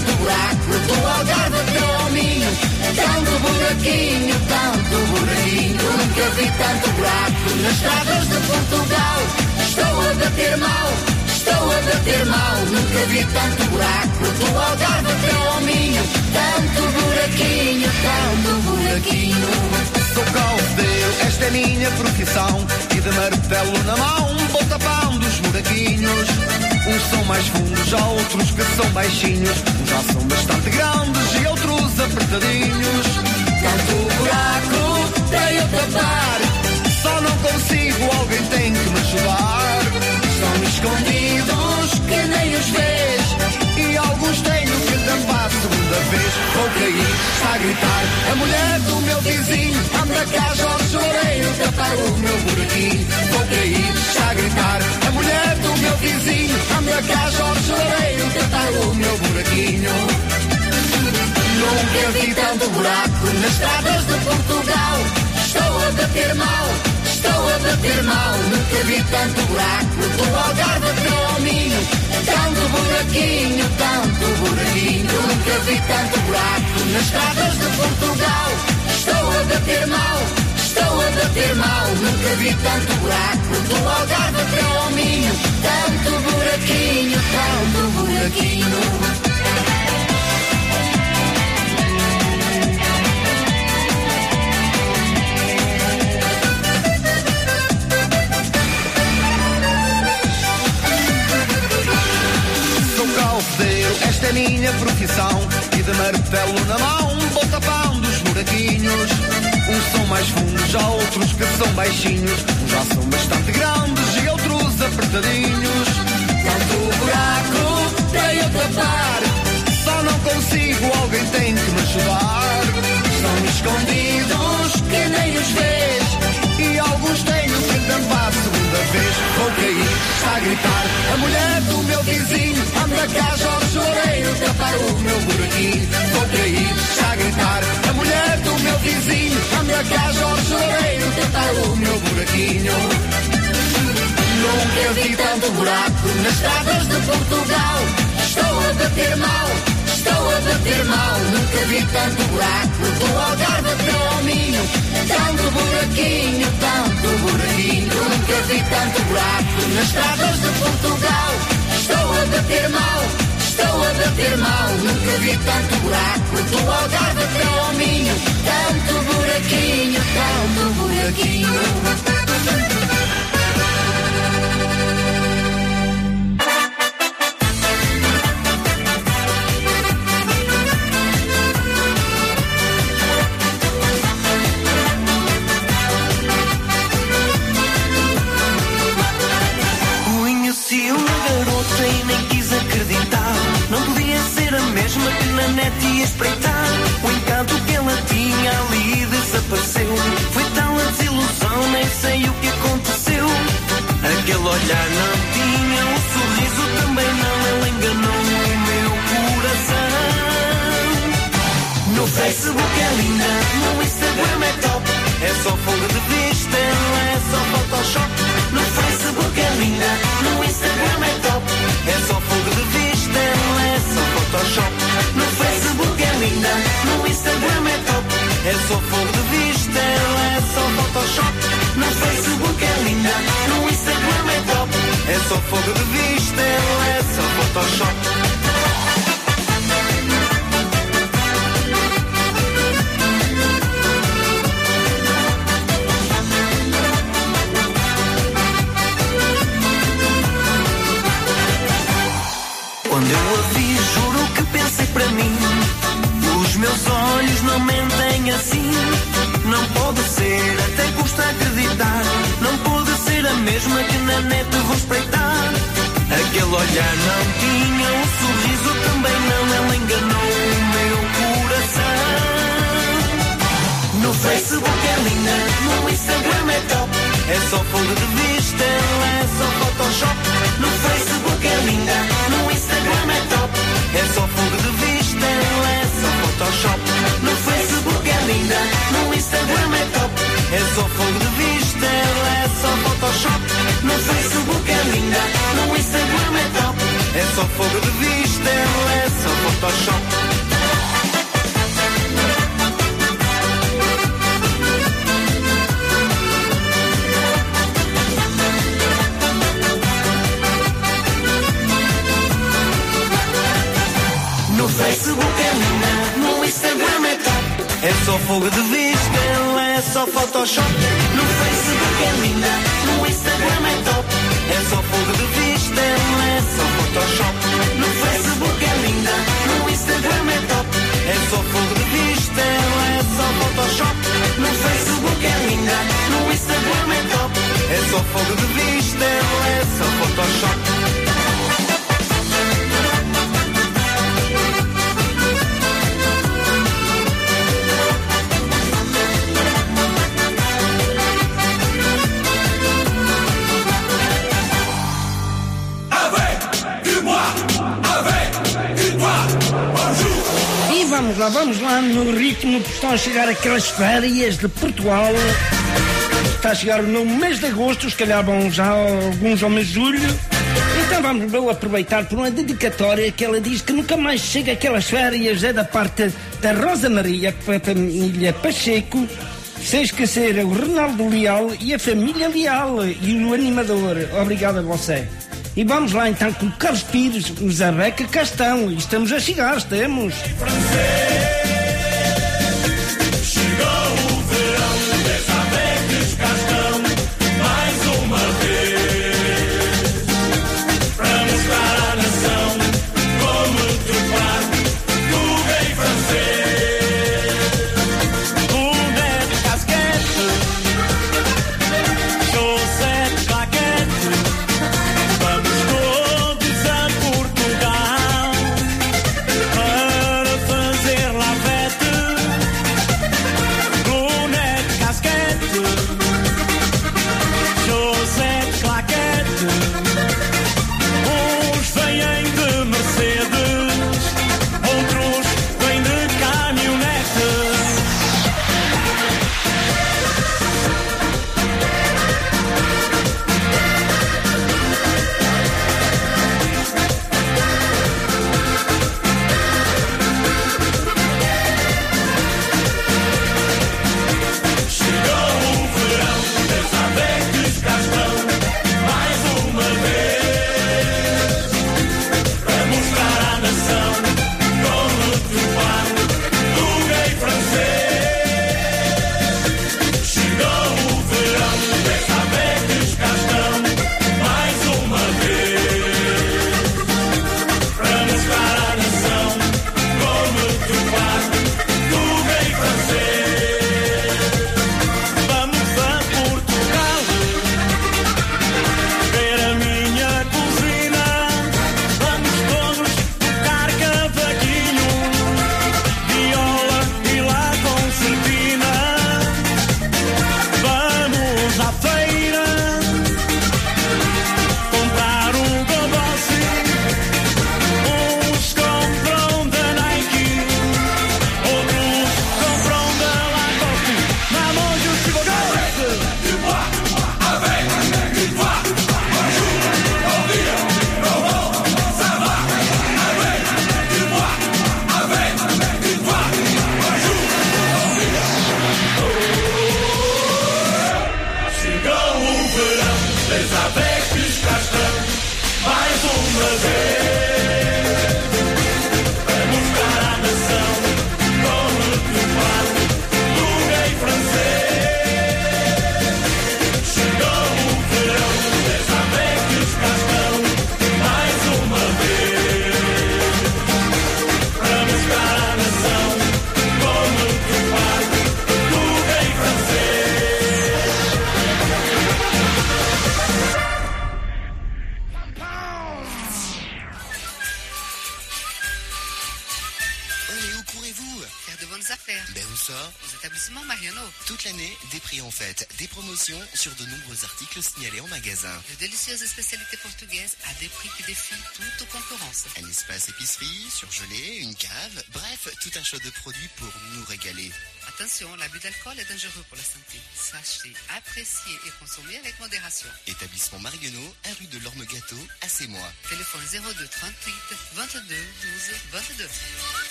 Vi tanto buraco do Algarve até ao Minho. Tanto buraquinho, tanto buraquinho. Nunca vi tanto buraco nas estradas de Portugal. Estou a bater mal, estou a bater mal. Nunca vi tanto buraco do Algarve até ao Minho. Tanto buraquinho, tanto buraquinho. Sou calceiro, esta é minha profissão. E de martelo na mão vou tapando os buraquinhos. Uns são mais fundos, já outros que são baixinhos. Uns já são bastante grandes e outros apertadinhos. Tanto buraco para eu tapar. Só não consigo, alguém tem que me ajudar. São escondidos que nem os vês. Vez. Vou cair, está a gritar. A mulher do meu vizinho anda cá, Jorge Loureiro, tapar o meu buraquinho. Vou cair, está a gritar. A mulher do meu vizinho anda cá, Jorge Loureiro, tapar o meu buraquinho. Nunca vi tanto buraco nas estradas de Portugal. Estou a bater mal, estou a bater mal. Nunca vi tanto buraco do Algarve até ao Minho. Tanto buraquinho, tanto buraquinho. Nunca vi tanto buraco nas estradas de Portugal. Estou a bater mal, estou a bater mal. Nunca vi tanto buraco do Algarve até ao Minho. Tanto buraquinho, tanto buraquinho. Esta é minha profissão. E de martelo na mão vou tapando os buraquinhos. Uns são mais fundos, já outros que são baixinhos. Uns já são bastante grandes e outros apertadinhos. Tanto buraco para eu tapar. Só não consigo, alguém tem que me ajudar. São escondidos que nem os vês. E alguns tenho que tampar vez. Vou cair, está a gritar. A mulher do meu vizinho anda cá, Jorge Loureiro, tapar o meu buraquinho. Vou cair, está a gritar. A mulher do meu vizinho anda cá, Jorge Loureiro, tapar o meu buraquinho. Nunca vi tanto buraco nas estradas de Portugal. Estou a bater mal, estou a bater mal. Nunca vi tanto buraco do Algarve até ao Minho. Tanto buraquinho, tanto buraquinho. Nunca vi tanto buraco nas estradas de Portugal. Estou a bater mal, estou a bater mal. Nunca vi tanto buraco do Algarve até ao Minho. Tanto buraquinho, tanto buraquinho. Espreitar. O encanto que ela tinha ali desapareceu. Foi tal a desilusão, nem sei o que aconteceu. Aquele olhar não tinha, o sorriso também não. Eu enganou o meu coração. No Facebook é linda, no Instagram é top. É só fogo fogo de vista, ela é só Photoshop. No Facebook é linda, no Instagram é top. É só fogo de vista, ela é só Photoshop. Custa acreditar. Não pode ser a mesma que na net vou espreitar. Aquele olhar não tinha um sorriso, também não. Ela enganou o meu coração. No Facebook é linda, no Instagram é top. É só fogo de vista, é só Photoshop. No Facebook é linda, no Instagram é top. É só fogo de vista, é só Photoshop. No Facebook é linda, no Instagram é top. Facebook é linda, no Instagram é top. É só fogo de vista, ela é só Photoshop. Facebook só fogo de vista, ela é só Photoshop. No Facebook é linda, no Instagram é top. É só fogo de vista, ela é só Photoshop. No Facebook é linda, no Instagram é top. É só fogo de vista, ela é só Photoshop. No Facebook é linda, no Instagram é top. É só fogo de vista, ela é só Photoshop. Vamos lá, no ritmo que estão a chegar aquelas férias de Portugal. Está a chegar no mês de agosto, se calhar vão já alguns ao mês de julho. Então vamos aproveitar por uma dedicatória que ela diz que nunca mais chega aquelas férias, é da parte da Rosa Maria, a família Pacheco, sem esquecer o Ronaldo Leal e a família Leal e o animador. Obrigado a você. E vamos lá então com Carlos Pires, o estão. E estamos a chegar, estamos.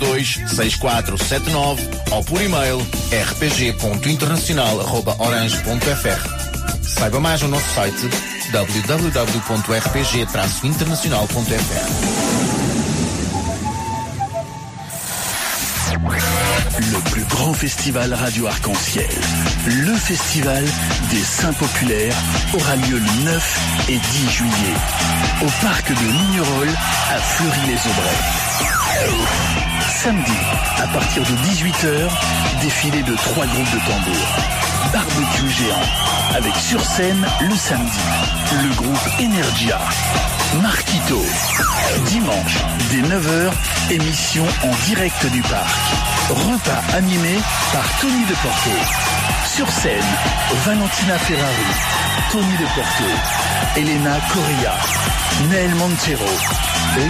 6479 ou por e-mail rpg.internacional.orange.fr. Saiba mais no nosso site www.rpg-internacional.fr. Le plus grand festival radio arc-en-ciel, le festival des Saints Populaires, aura lieu le 9 et 10 juillet au parc de Lignerolles à Fleury-les-Aubrais. Samedi, à partir de 18h, défilé de trois groupes de tambours. Barbecue géant, avec sur scène le samedi, le groupe Energia. Marquito. Dimanche, dès 9h, émission en direct du parc. Repas animé par Tony de Porto. Sur scène, Valentina Ferrari, Tony de Porto, Elena Correa, Nel Montero,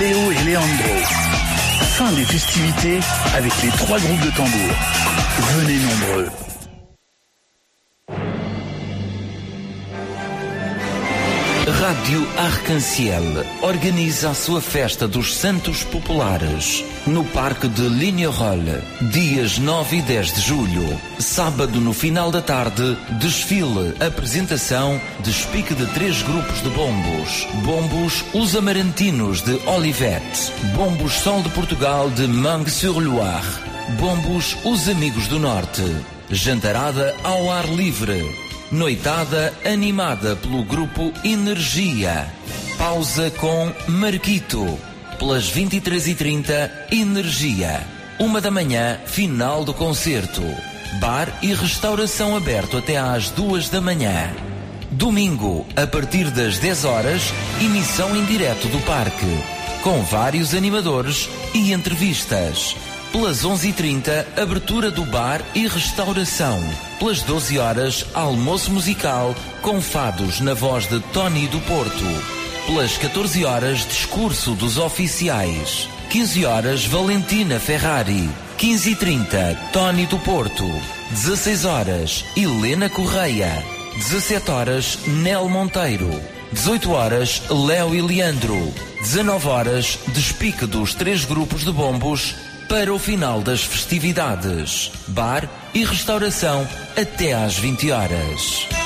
Léo et Leandro. Fin des festivités avec les trois groupes de tambours. Venez nombreux. Rádio Arcanciel organiza a sua festa dos Santos Populares no Parque de Lignerolles, dias 9 e 10 de julho. Sábado, no final da tarde, desfile, apresentação, despique de três grupos de bombos. Bombos Os Amarantinos de Olivette, Bombos Sol de Portugal de Mangue-sur-Loire, Bombos Os Amigos do Norte. Jantarada ao ar livre. Noitada animada pelo grupo Energia. Pausa com Marquito. Pelas 23h30, Energia. Uma da manhã, final do concerto. Bar e restauração aberto até às duas da manhã. Domingo, a partir das 10 horas, emissão em direto do parque. Com vários animadores e entrevistas. Pelas 11h30, abertura do bar e restauração. Pelas 12 horas, almoço musical com fados na voz de Tony do Porto. Pelas 14 horas, discurso dos oficiais. 15 horas, Valentina Ferrari. 15h30, Tony do Porto. 16 horas, Helena Correia. 17 horas, Nel Monteiro. 18 horas, Léo e Leandro. 19 horas, despique dos três grupos de bombos para o final das festividades. Bar e restauração até às 20 horas.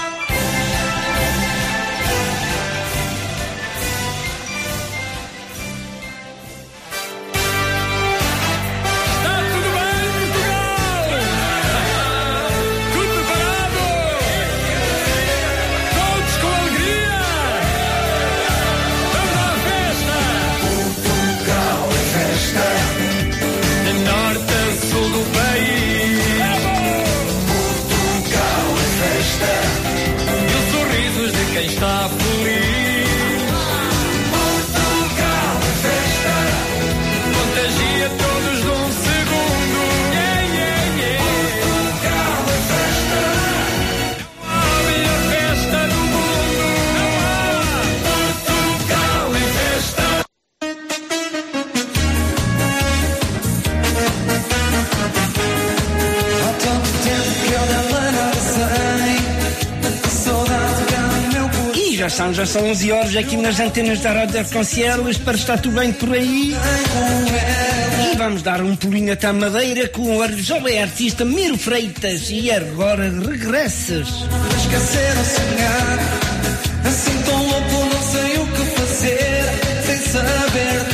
são 11 horas aqui nas antenas da Rádio de Concielo. Espero estar tudo bem por aí. E vamos dar um pulinho até a Madeira com o jovem artista Miro Freitas. E agora regressas. Esquecer a sonhar, assim tão louco, não sei o que fazer, sem saber.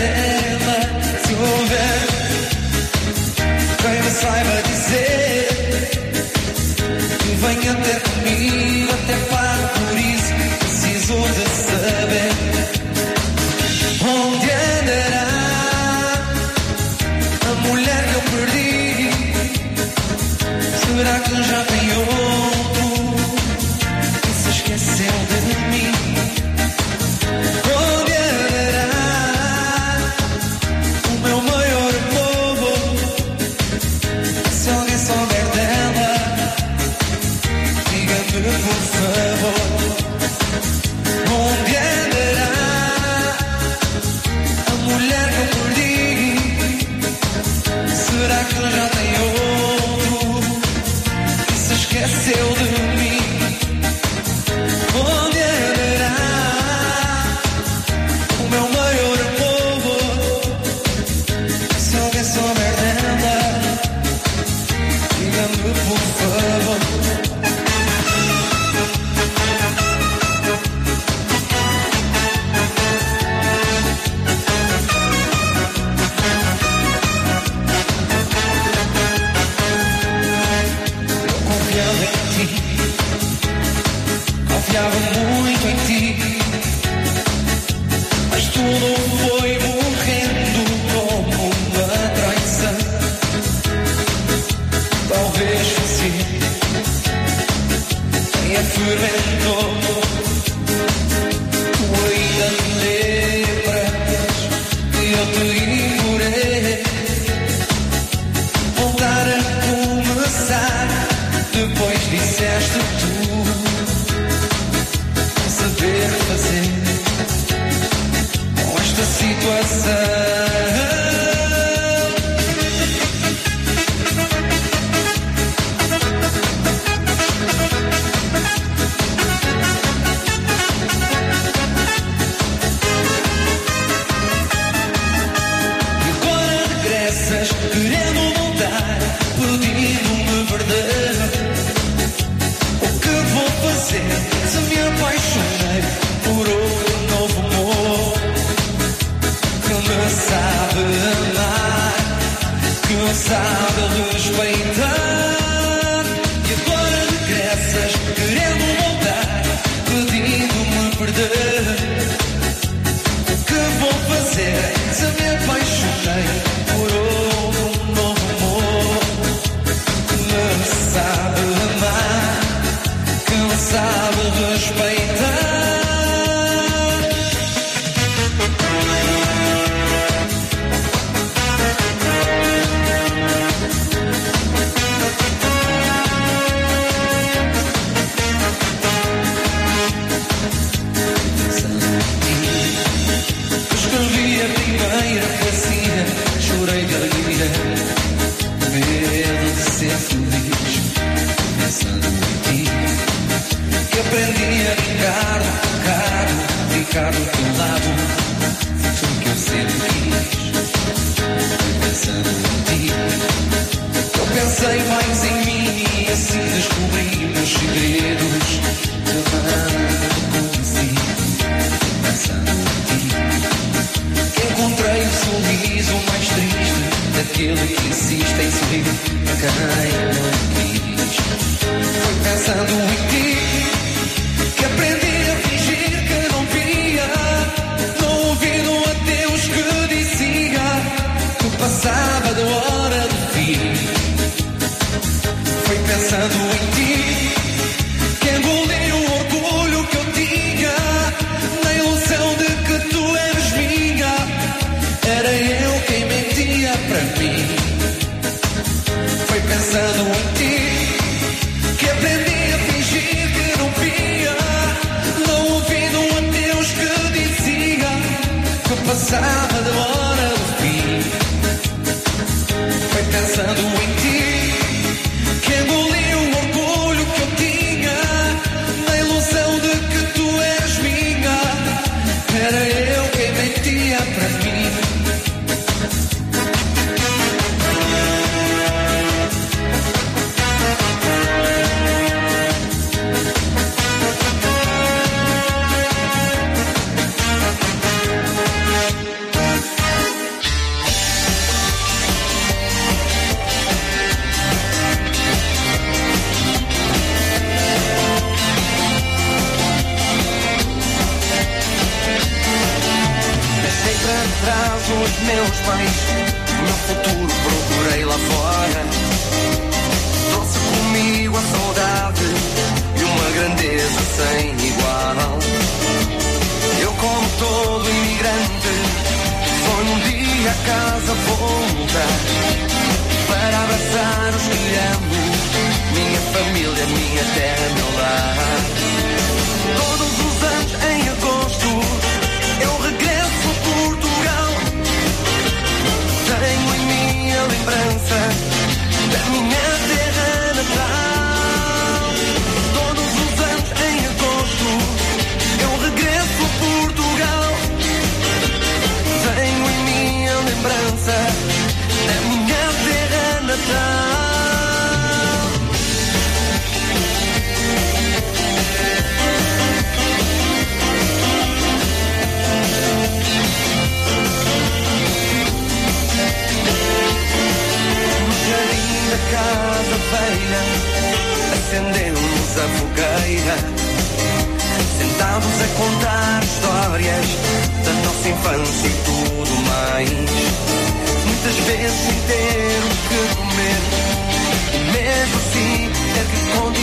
que.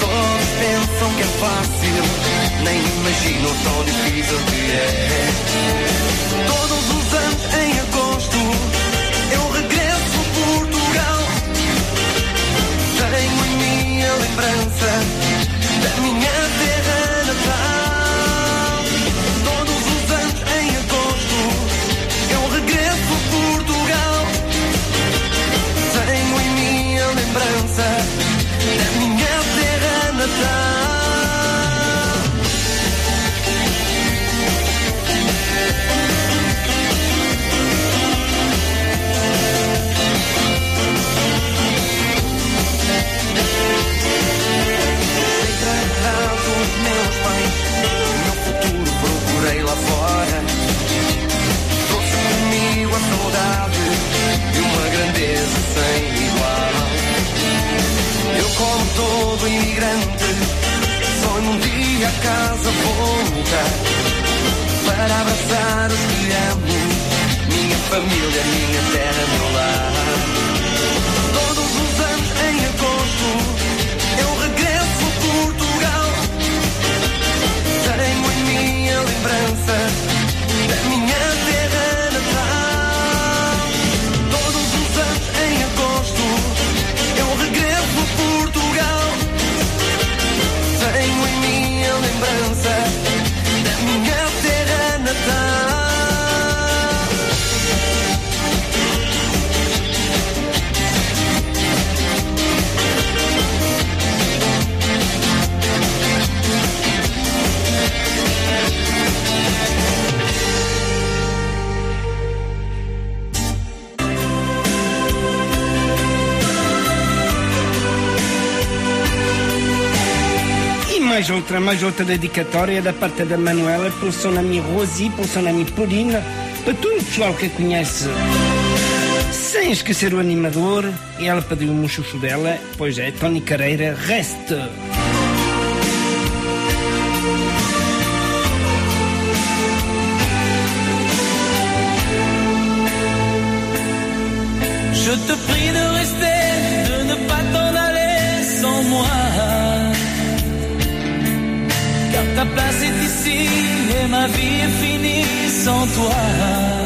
Todos pensam que é fácil, nem imagino o tão difícil que é. Todos os anos em agosto, eu regresso. grandeza sem igual. Eu, como todo imigrante, sonho um dia a casa voltar para abraçar os que amo, minha família, minha terra, meu lar. mais outra, mais outra dedicatória da parte da Manuela pelo seu nome Rosi, pelo seu nome Purina, para todo o pessoal que a conhece. Sem esquecer o animador, ela pediu um chuchu dela, pois é, Tony Careira, resta. ma vie est finie sans toi.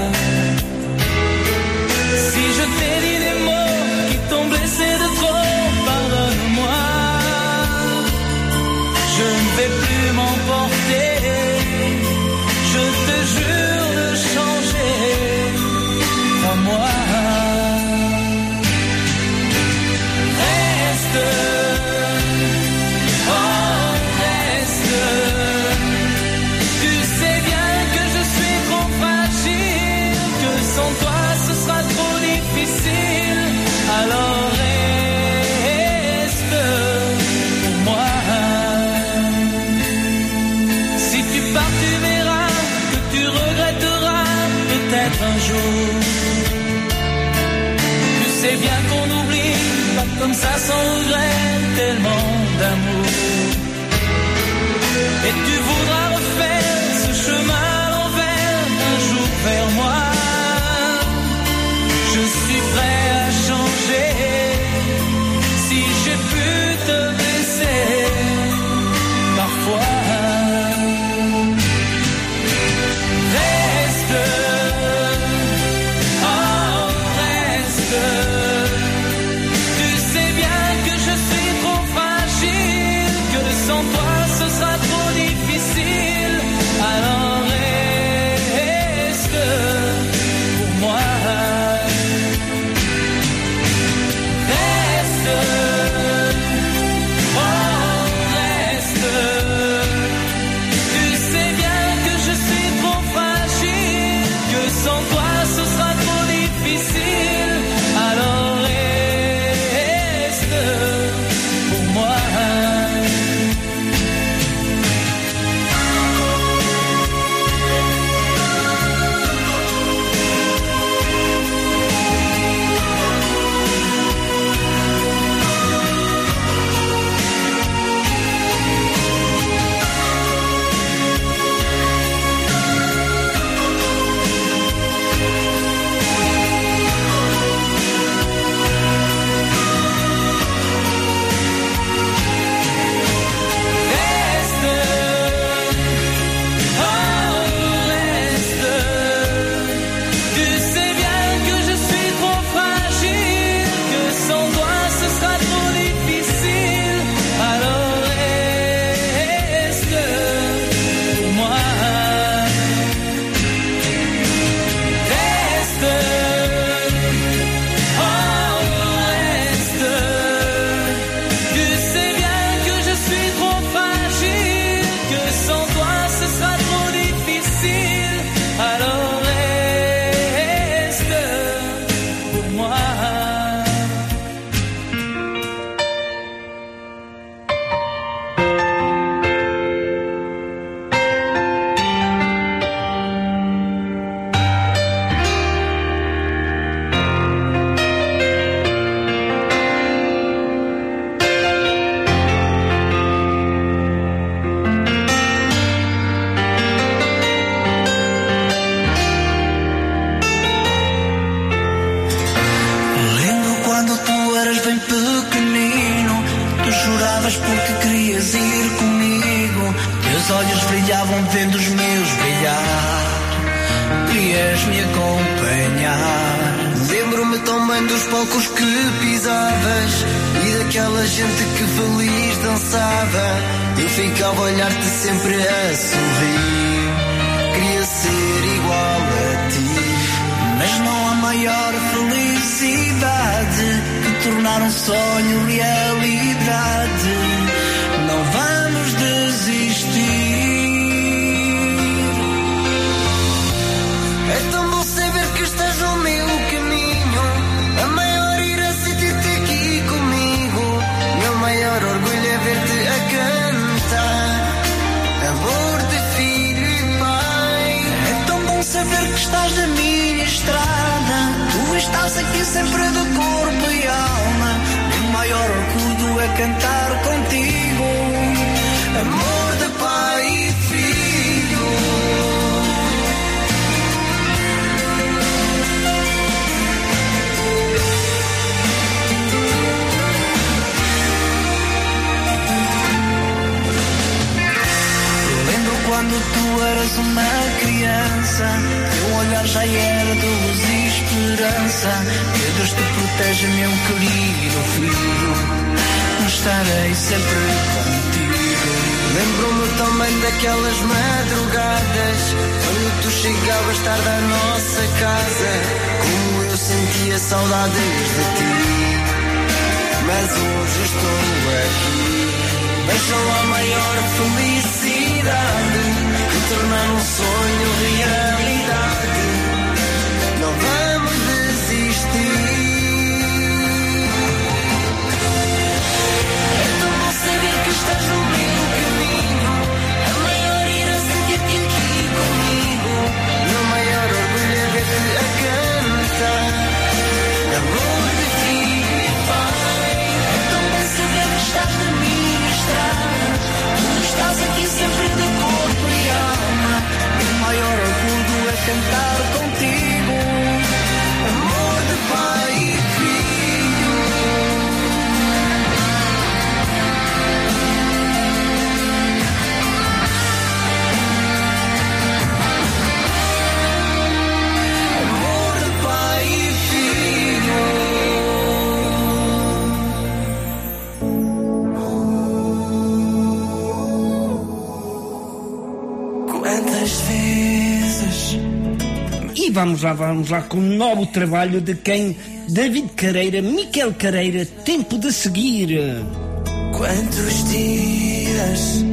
sanglait tellement d'amour. Et tu vamos lá, vamos lá, com um novo trabalho de quem? David Careira, Miquel Careira, tempo de seguir. Quantos dias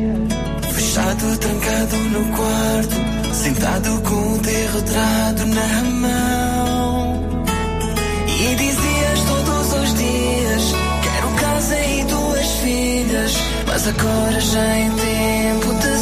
fechado, trancado no quarto, sentado com o derrotado na mão. E dizias todos os dias: Quero casa e duas filhas, mas agora já é tempo de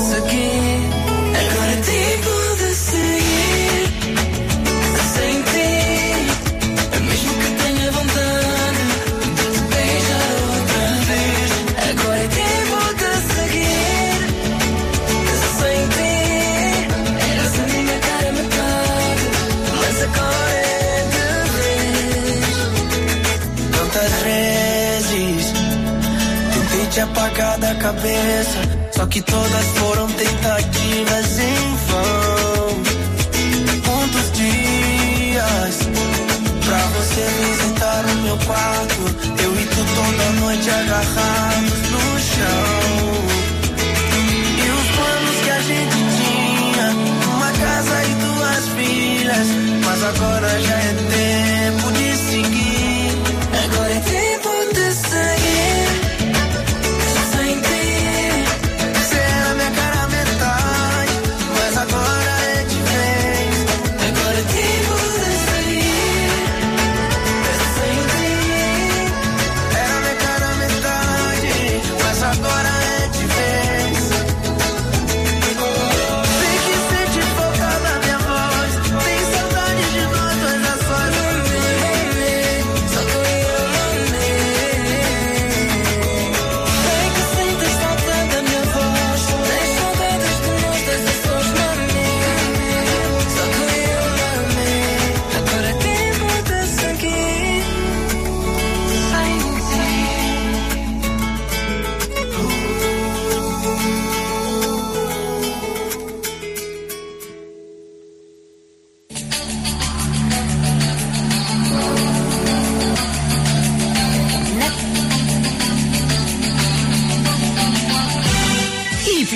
apagar da cabeça. Só que todas foram tentativas em vão. Quantos dias pra você visitar o meu quarto? Eu e tu toda noite agarrados no chão. E os planos que a gente tinha, uma casa e duas filhas, mas agora já é tempo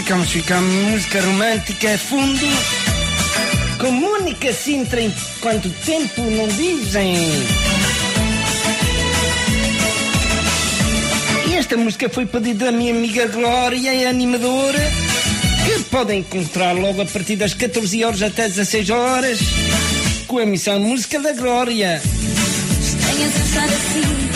ficamos, ficamos. Música romântica é fundo. Comunica Sintra em quanto tempo não dizem. E esta música foi pedida à minha amiga Glória, é animadora, que podem encontrar logo a partir das 14 horas até às 16 horas, com a emissão Música da Glória. Se a assim.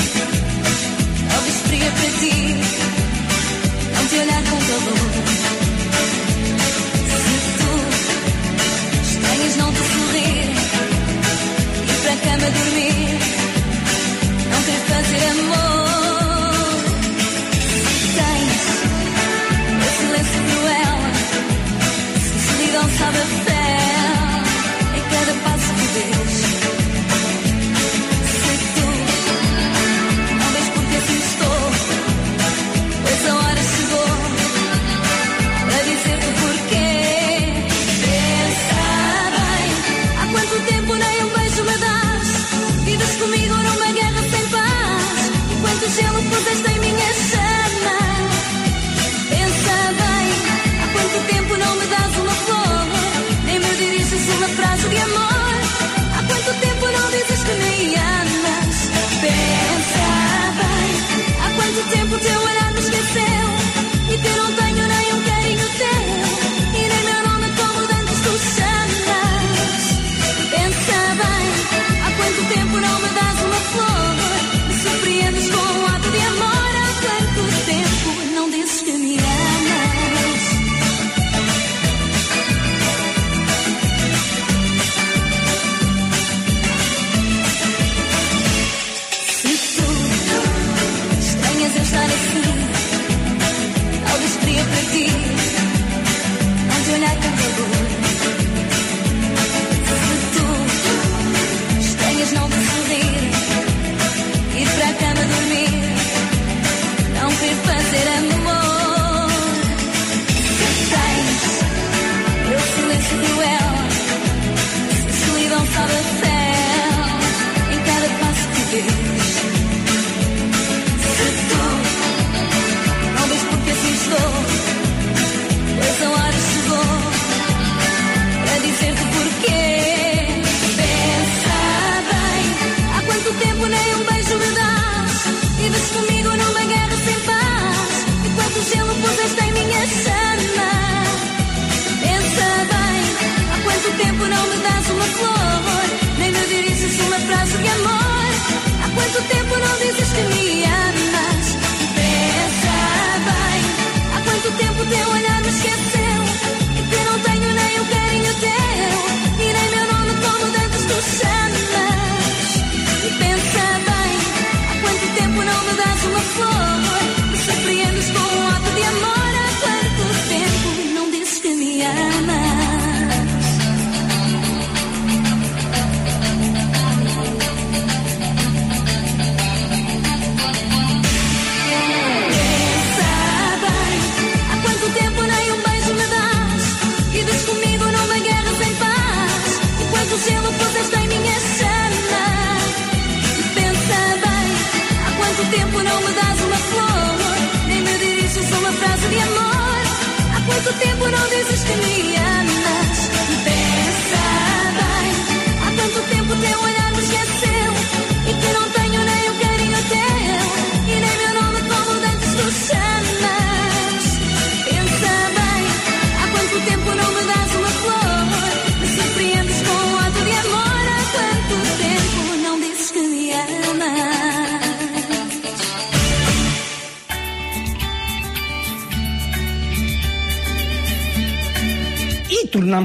gelo puseste em minha chama. Pensa bem, há quanto tempo não me dás uma flor? Nem me diriges uma frase de amor. Há quanto tempo não dizes que me amas? Pensa bem, há quanto tempo teu olhar me esqueceu e que não tenho.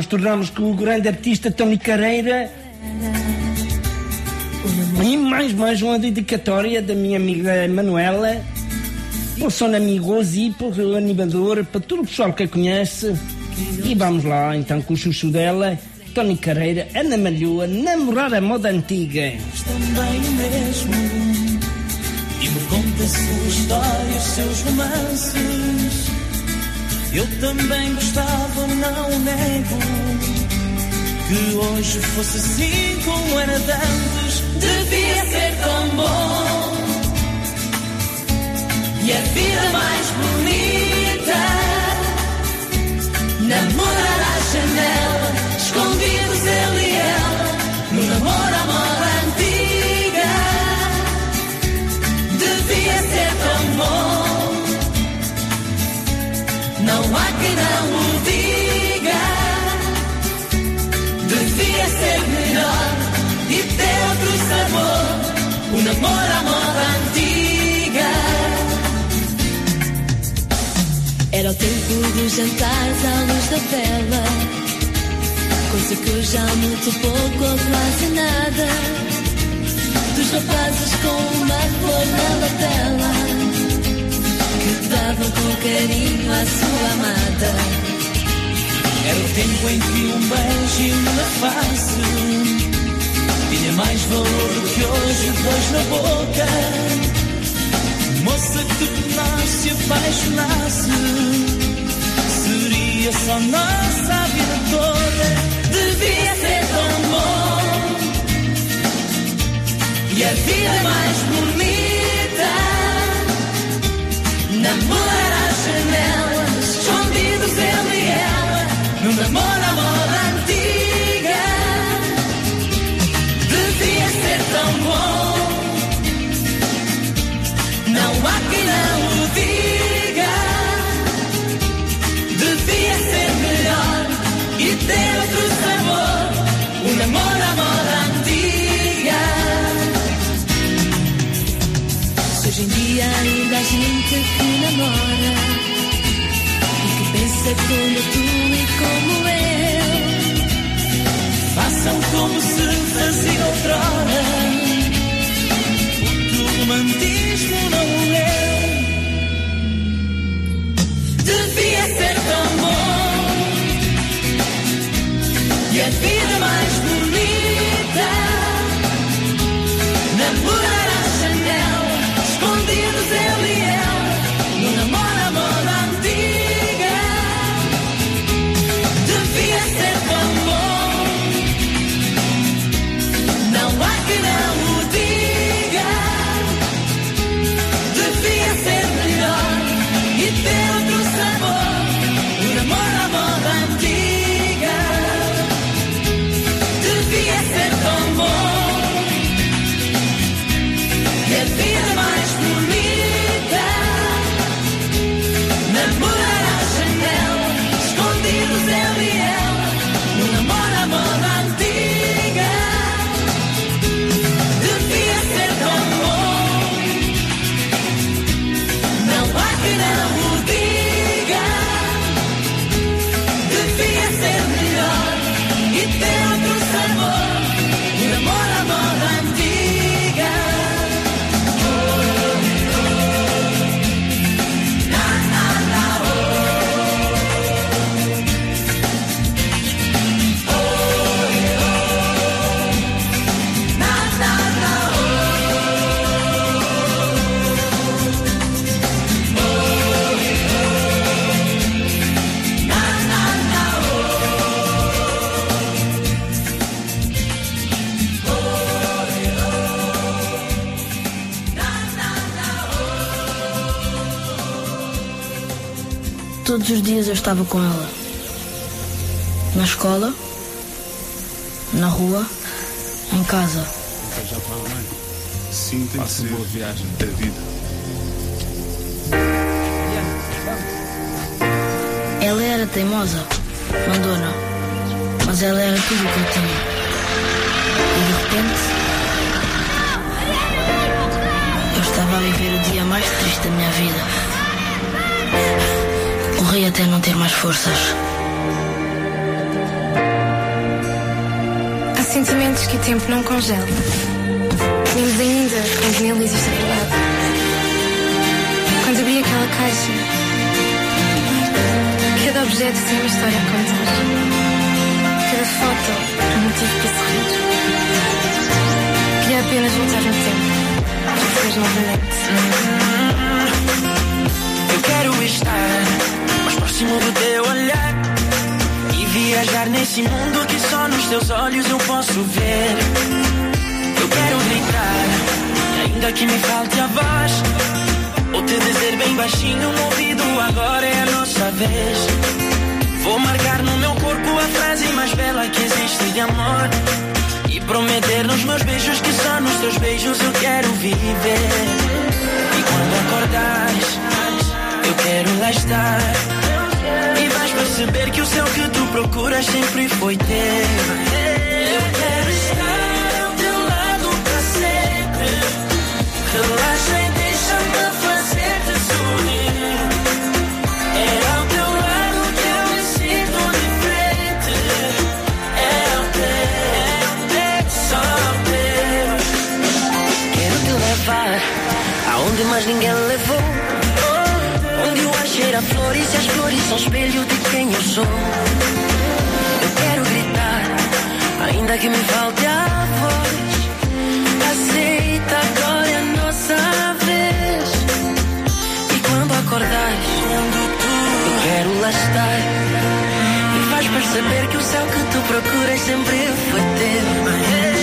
E tornamos, com o grande artista Tony Careira. E mais, mais uma dedicatória da minha amiga Manuela. O Son e para o animador, para todo o pessoal que a conhece. E vamos lá então com o chuchu dela, Tony Careira, Ana Malhoa, namorar a moda antiga. mesmo. E me conta sua história, os seus romances. Eu também gostava, não nego. Que hoje fosse assim como era de antes. Devia ser tão bom. E a vida mais bonita. Namorar à janela, escondidos ele e ela. No namoro Não há quem não o diga. Devia ser melhor e ter outro sabor. O namoro à moda antiga. Era o tempo dos jantares à luz da vela. Coisa que hoje há muito pouco ou quase nada. Dos rapazes com uma flor na lapela. Davam com carinho à sua amada. Era o tempo em que um beijo uma face tinha mais valor do que hoje dois na boca. Moça que nós se apaixonasse seria só nossa a vida toda. Devia ser tão bom e a vida mais bonita. Namorar às janelas, escondidos ele demora. E que pensa como tu e como eu. Façam como se fazia outrora. O romantismo não é. Devia ser tão bom. E havia Todos os dias eu estava com ela. Na escola, na rua, em casa. Já para a mãe. Sim, tem que ser. boa viagem. Da vida. Ela era teimosa, mandona, mas ela era tudo o que eu tinha. E de repente, eu estava a viver o dia mais triste da minha vida. Morri até não ter mais forças. Há sentimentos que o tempo não congela. Tínhamos ainda quando nele existe a verdade. Quando abri aquela caixa, cada objeto tem uma história a contar. Cada foto um motivo para sorrir. Queria apenas voltar no tempo. Depois novamente. Eu quero estar do teu olhar e viajar nesse mundo que só nos teus olhos eu posso ver. Eu quero gritar, ainda que me falte a voz, ou te dizer bem baixinho no ouvido: agora é a nossa vez. Vou marcar no meu corpo a frase mais bela que existe de amor. E prometer nos meus beijos que só nos teus beijos eu quero viver. E quando acordares, eu quero lá estar. E vais perceber que o céu que tu procuras sempre foi teu. Eu quero estar ao teu lado para sempre. Relaxa e deixa-me fazer-te sorrir. É ao teu lado que eu me sinto diferente. É ao teu, é só ao teu. Quero te levar aonde mais ninguém levou. Flores e as flores são espelho de quem eu sou. Eu quero gritar, ainda que me falte a voz. Aceita, agora a nossa vez. E quando acordares, eu quero lá estar. E vais perceber que o céu que tu procuras sempre foi teu.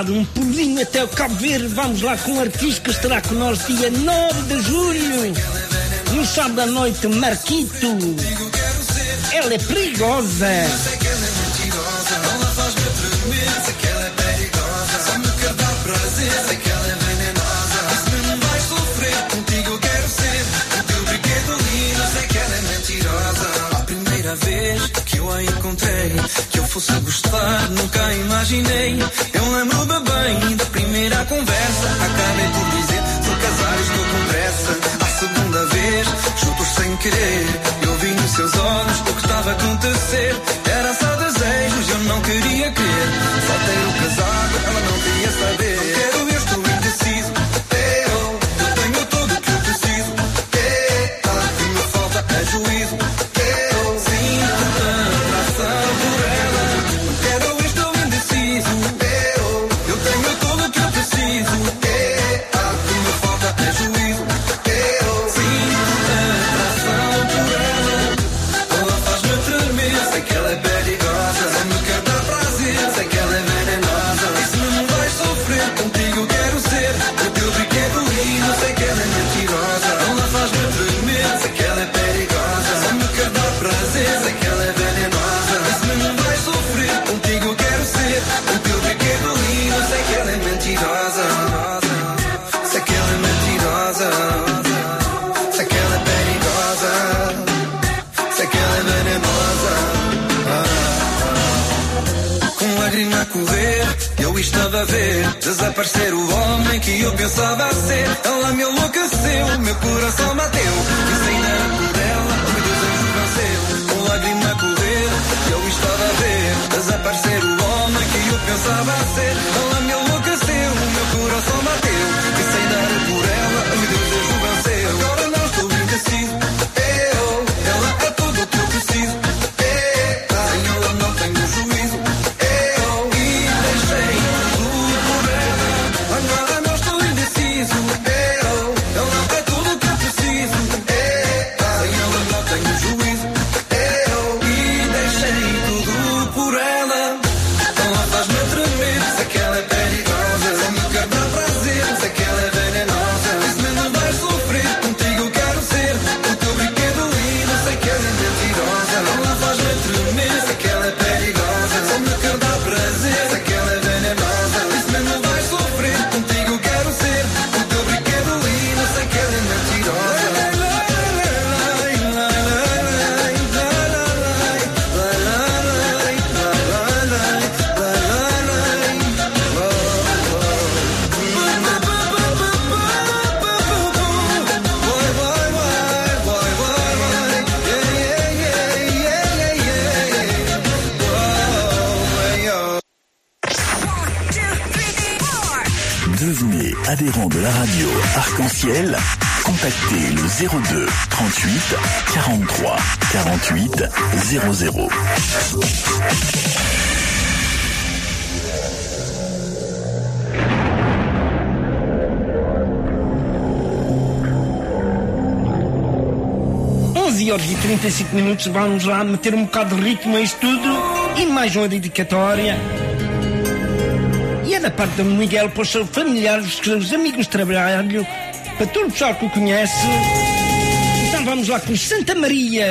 Dado um pulinho até o Cabo Verde, vamos lá com um artista que estará connosco dia 9 de julho. No sábado à noite, Marquito. Ela é perigosa. Ela é é perigosa, só me quer dar prazer. Que eu fosse gostar, nunca imaginei. Eu lembro-me bem da primeira conversa. Acabei por dizer: vou casar, estou com pressa. A segunda vez, juntos sem querer, eu vi nos seus olhos o que estava a acontecer. Era só desejos, eu não queria crer. Faltei o casaco, ela não queria saber. Desaparecer o homem que eu pensava ser. Ela me enlouqueceu, meu coração bateu. E sem dar por ela, o meu desejo venceu. Com lágrima correr, eu estava a ver desaparecer o homem que eu pensava ser. Ela me enlouqueceu, meu coração bateu. E sem dar por ela, o meu desejo venceu. Agora não estou indeciso. Eu, ela é tudo o que eu preciso. Arc-en-Ciel. Contactez le 02 38 43 48 00. Onze horas e 35 minutos, vamos lá meter um bocado de ritmo a isto tudo e mais uma dedicatória. E é da parte do Miguel para os seus familiares, os seus amigos de trabalho, para todo o pessoal que o conhece. Então vamos lá com Santa Maria.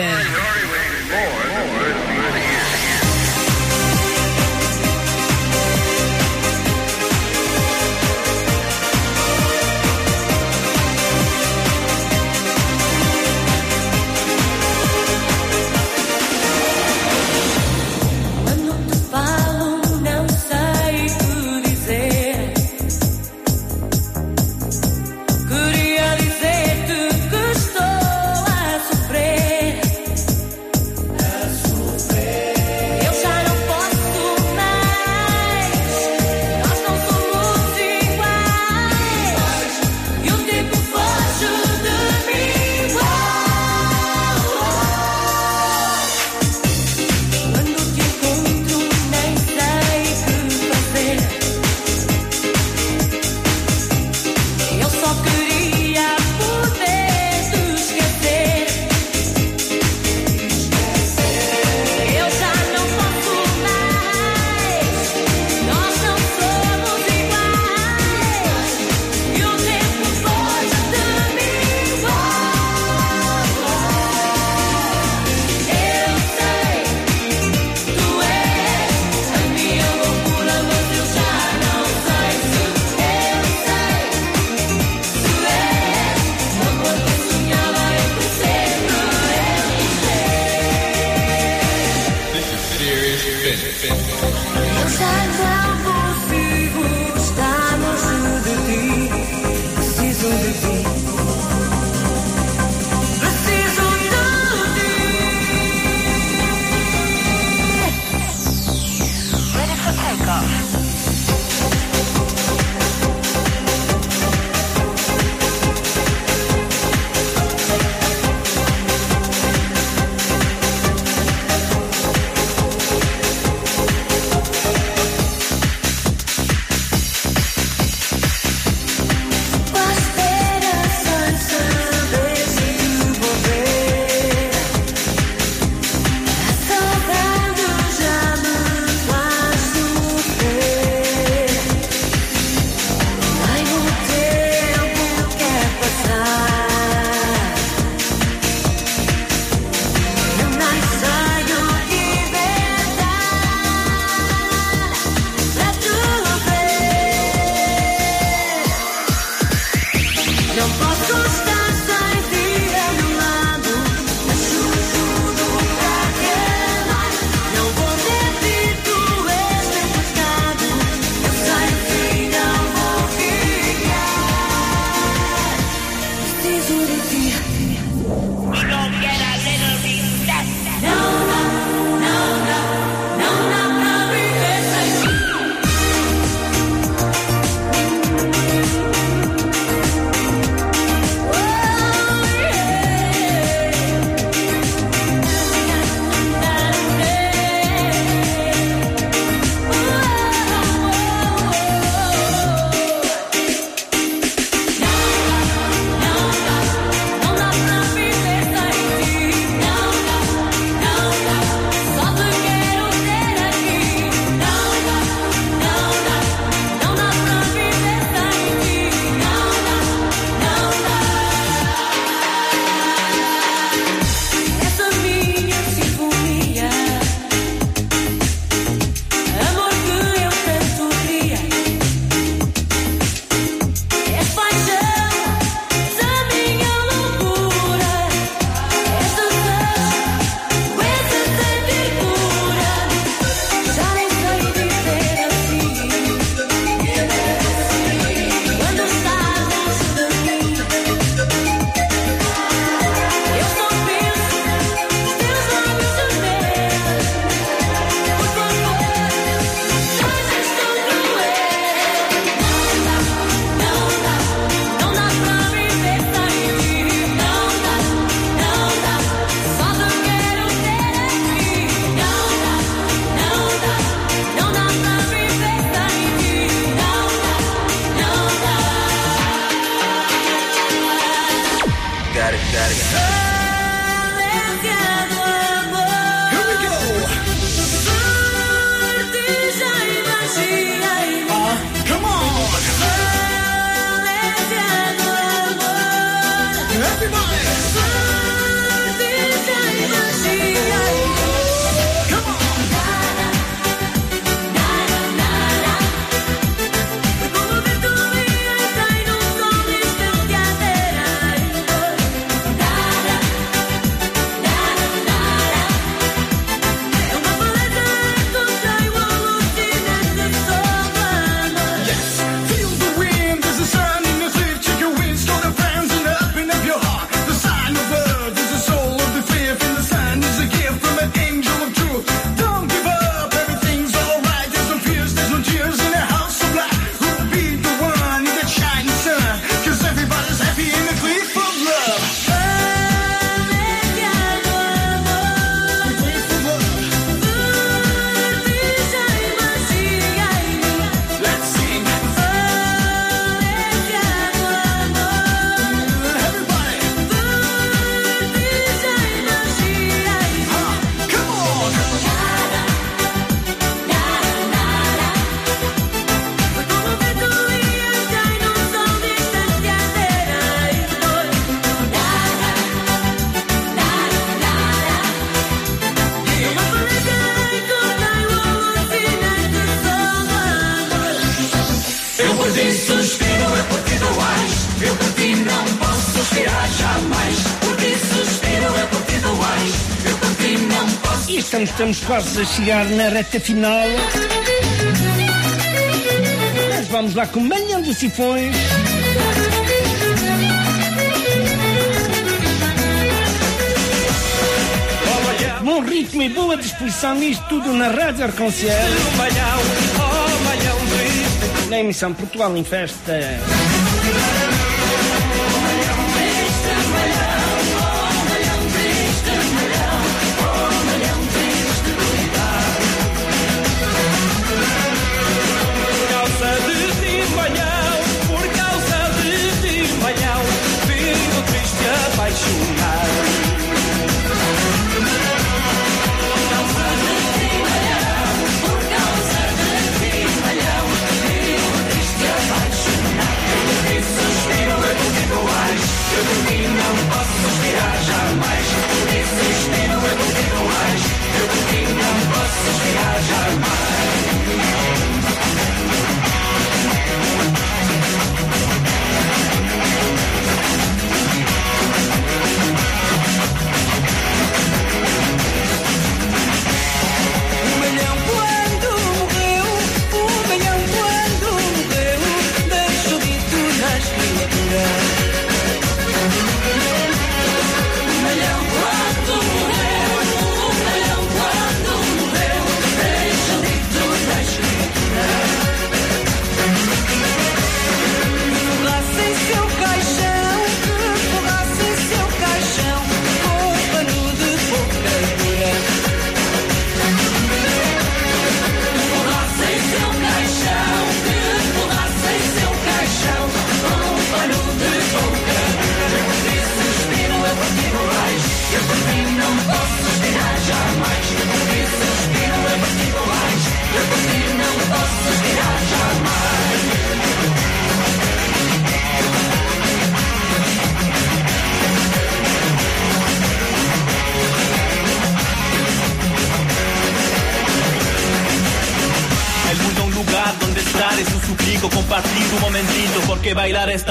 estamos quase a chegar na reta final. Mas vamos lá com manhã dos sifões. Bom ritmo e boa disposição, isto tudo na Rádio Arconciel. Na emissão Portugal em Festa. hush, hush.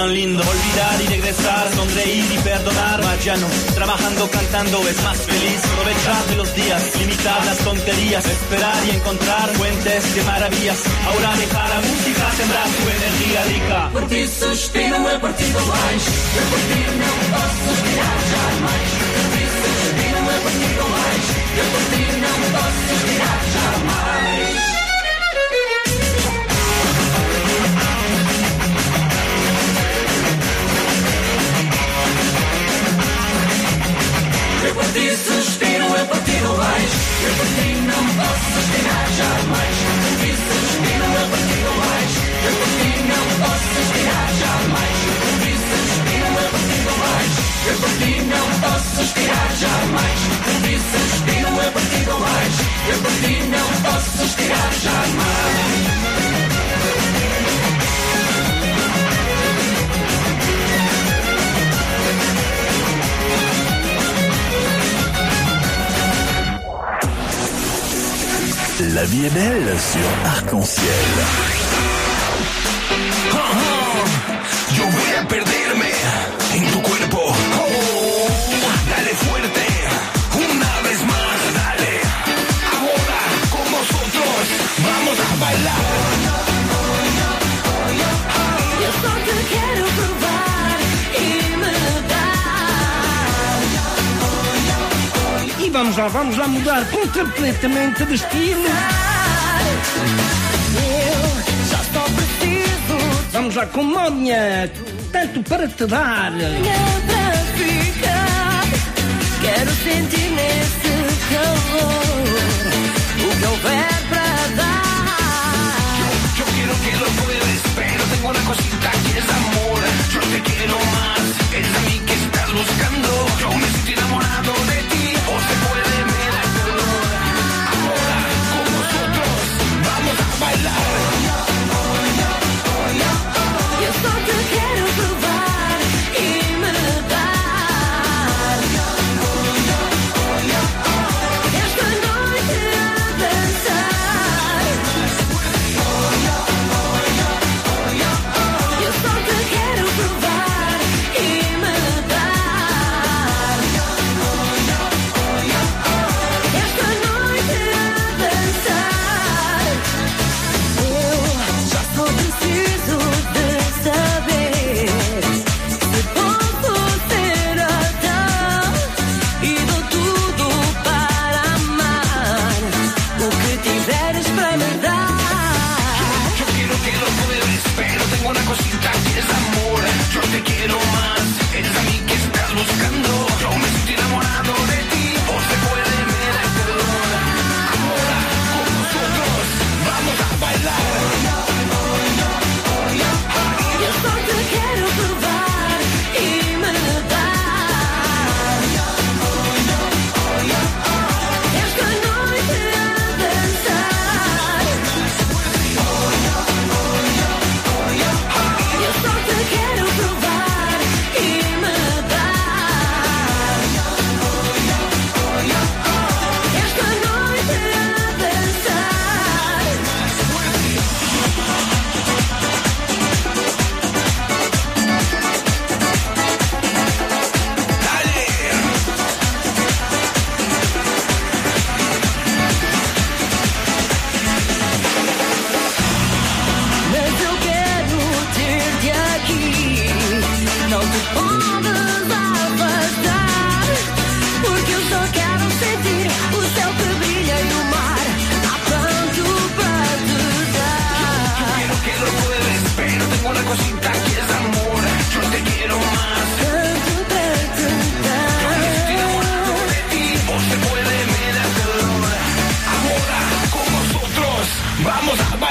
Olvidar y regresar, sonreír y perdonar. Vaya no, trabajando, cantando, es perfeitamente de estilo. Eu já estou preciso. Vamos lá com Mónia, tanto para te dar.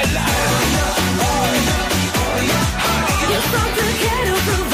alive. You're something can't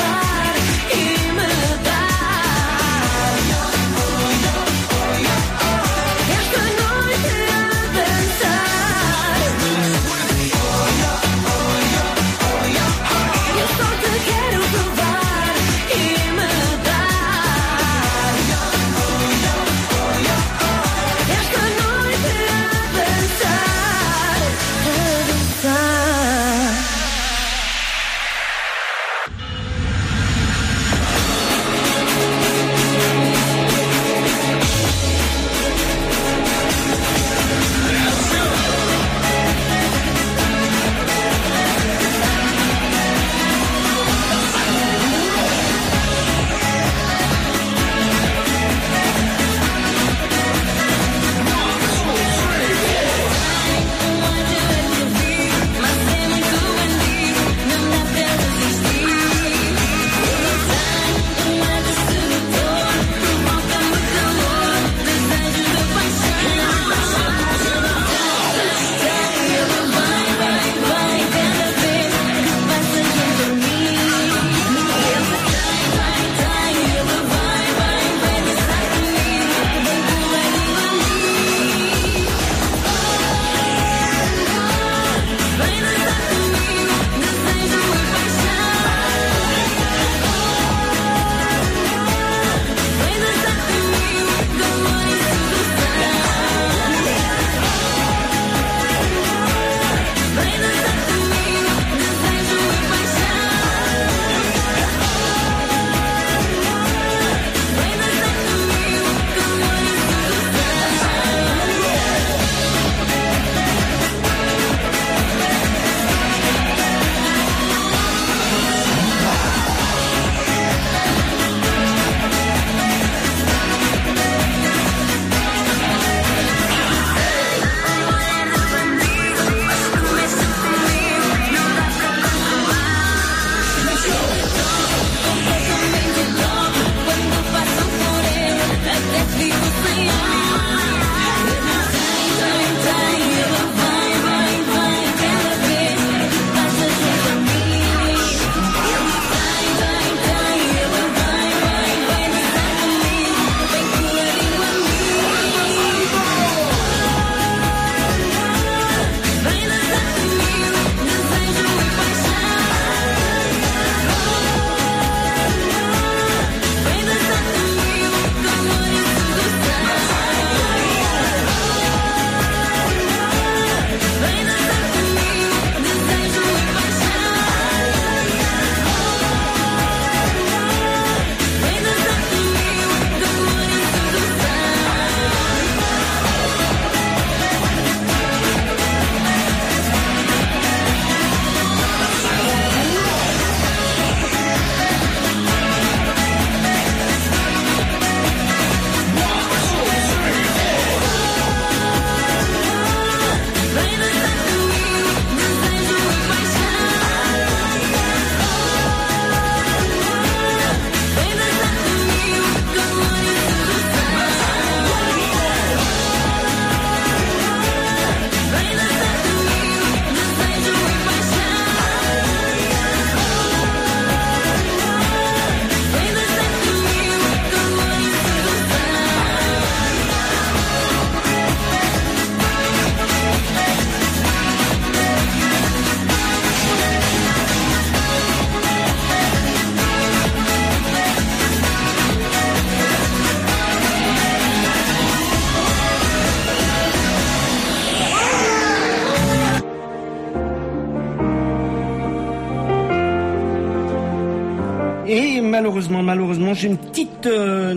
malheureusement, malheureusement, j'ai une petite, euh,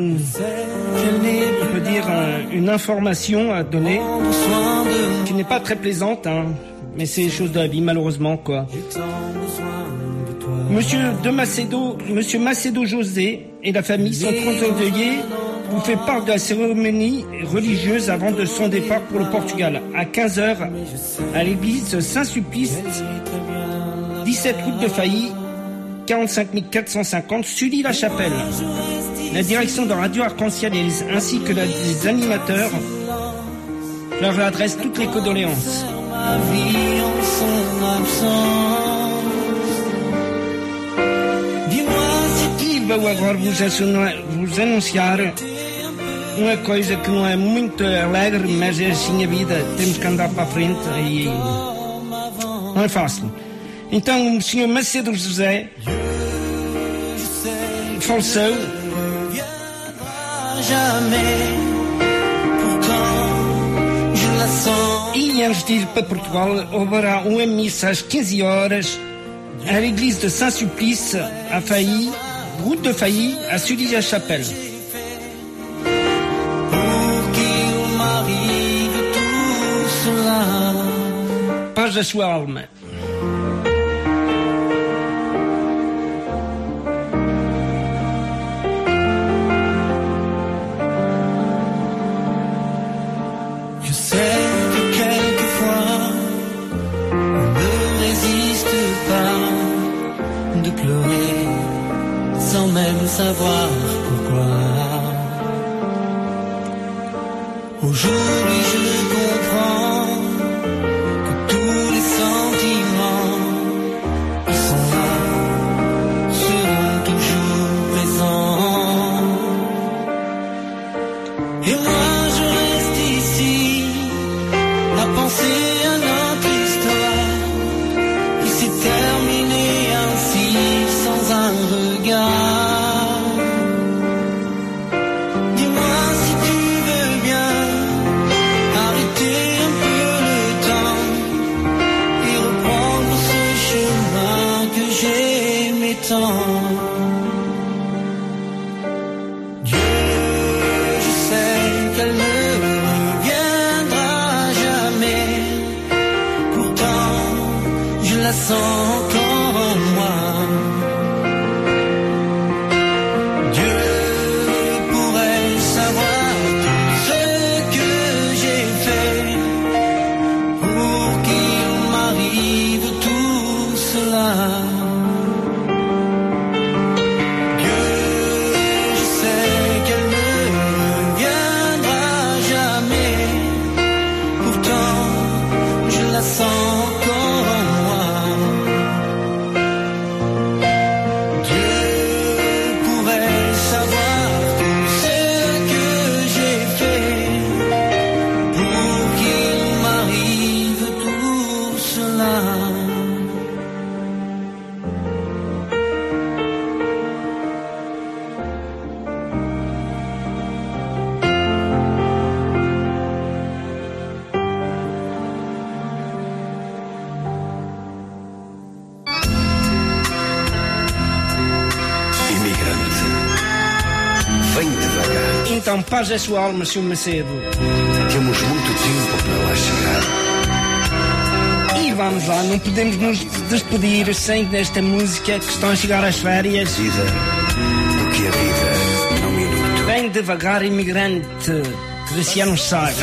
dire, euh, une information à donner qui n'est pas très plaisante, hein, mais c'est les choses de la vie, malheureusement, quoi. Monsieur de Macedo, Monsieur Macedo José et la famille sont trop endeuillés vous fait part de la cérémonie religieuse avant de son départ pour le Portugal à 15h à l'église Saint-Sulpice, 17 route de Failly, 45 450 Sully-la-Chapelle. La direction de Radio Arc-en-Ciel ainsi que les animateurs leur adressent toutes les condoléances. Dis-moi si E vou agora vos, assinar- vos anunciar uma coisa que não é muito alegre, mas é assim a vida. Temos que andar para a frente e fácil. Então senhor Macedo José sens. e antes de ir para Portugal haverá uma missa às 15 horas à l'église de Saint-Sulpice à Failly, route de Failly à Sully-la-Chapelle. Paz da sua alma. Savoir pourquoi. Aujourd'hui paz da sua alma, Sr. Macedo. Temos muito tempo para lá chegar. E vamos lá, não podemos nos despedir sem desta música que estão a chegar às férias. Vida, o que é vida num minuto. Vem devagar, imigrante. Graciano Saga.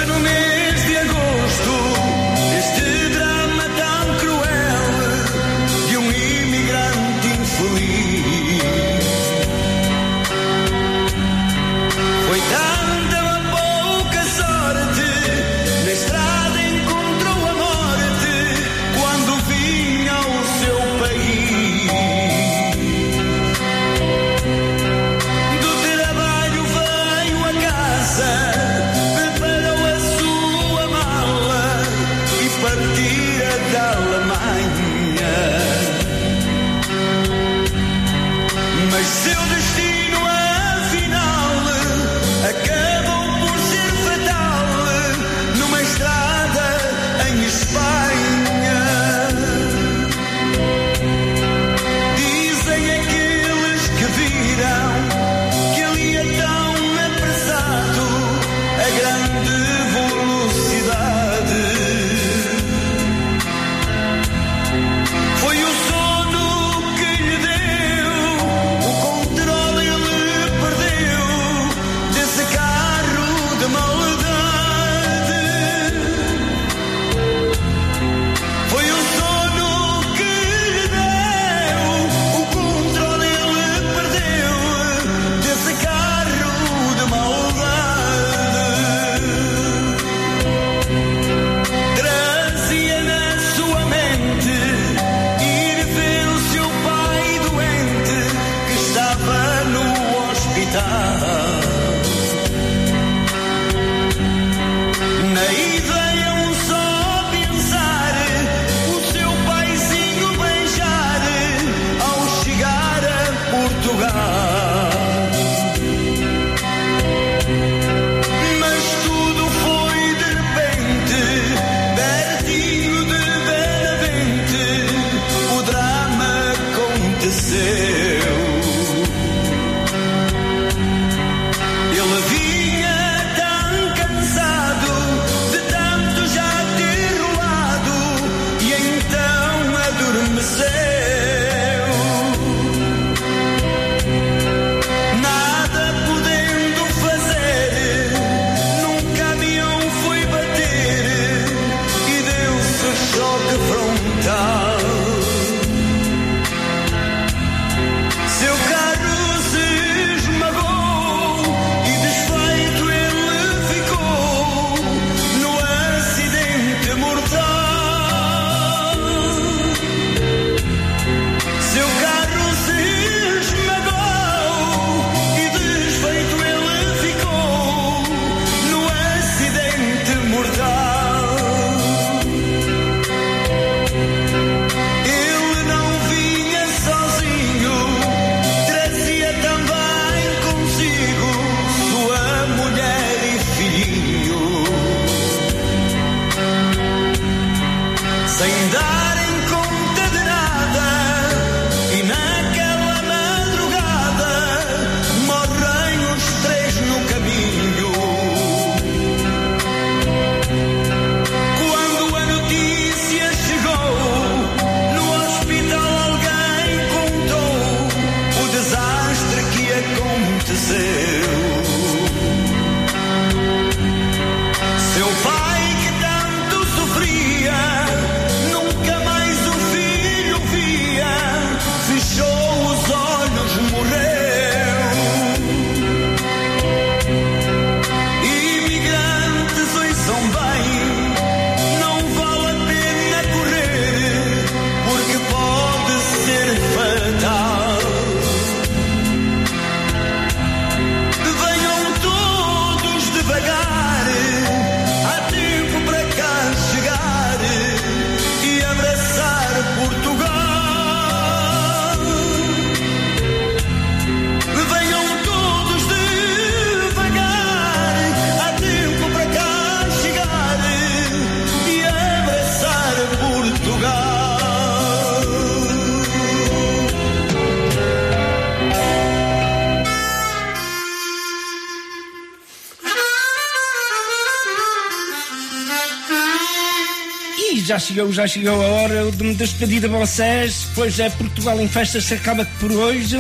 Já chegou, já chegou a hora de me despedir de vocês, pois é Portugal em Festas se acaba por hoje.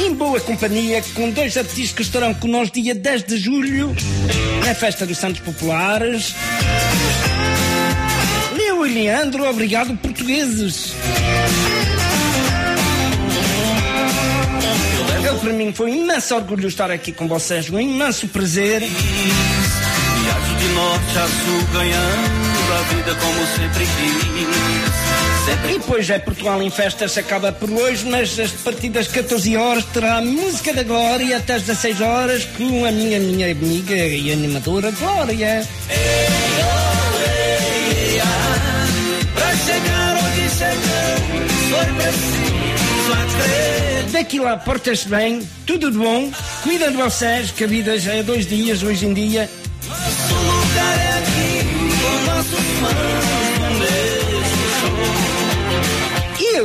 Em boa companhia, com dois artistas que estarão connosco dia 10 de julho, na Festa dos Santos Populares. Leo e Leandro, obrigado portugueses. Eu, para mim foi um imenso orgulho estar aqui com vocês, um imenso prazer. Viajo de norte a sul ganhando vida como sempre quis. E depois é Portugal em festa se acaba por hoje, mas a partir das 14 horas terá música da Glória até às 16 horas com a minha, minha amiga e animadora Glória. Para chegar onde chegamos, foi. Daqui lá, portas-se bem, tudo de bom, cuida de vocês, que a vida já é dois dias hoje em dia.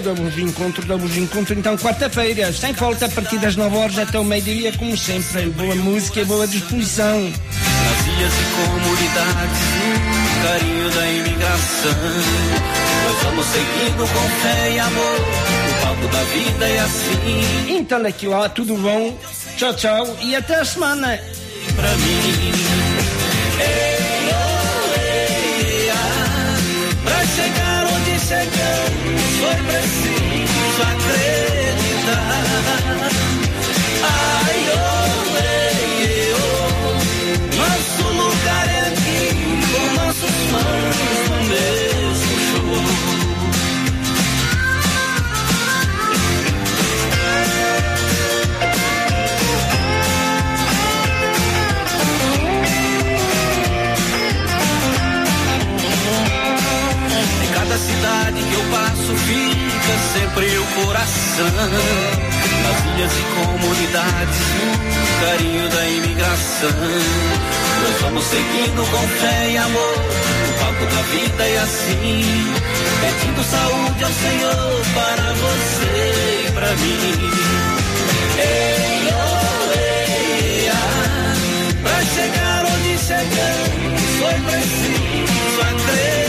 Eu dou-vos encontro, dou-vos encontro então quarta-feira, sem falta, a partir das 9 horas até o meio-dia, como sempre. Boa música e boa disposição. Nas ilhas e comunidades, carinho da imigração. Nós vamos seguindo com fé e amor, o palco da vida é assim. Então daqui lá, tudo bom, tchau, tchau e até a semana. Pra mim. Foi preciso acreditar. Sempre o coração. Nas ilhas e comunidades, no carinho da imigração. Nós vamos seguindo com fé e amor, o palco da vida é assim. Pedindo saúde ao Senhor para você e pra mim. Ei, oh, ei, ah, pra chegar onde chegamos, foi preciso acreditar.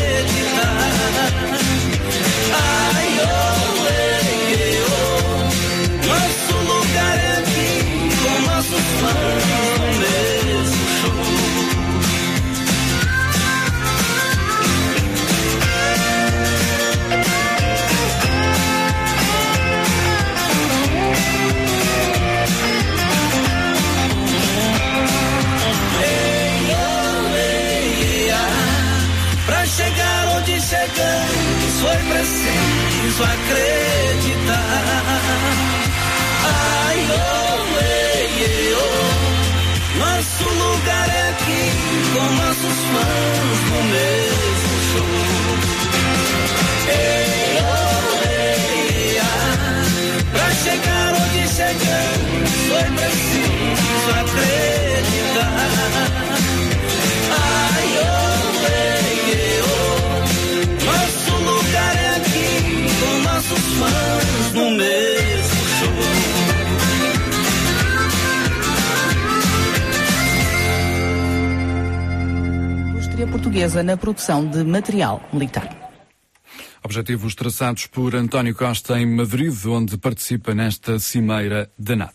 Preciso acreditar. Portuguesa na produção de material militar. Objetivos traçados por António Costa em Madrid, onde participa nesta cimeira da NATO.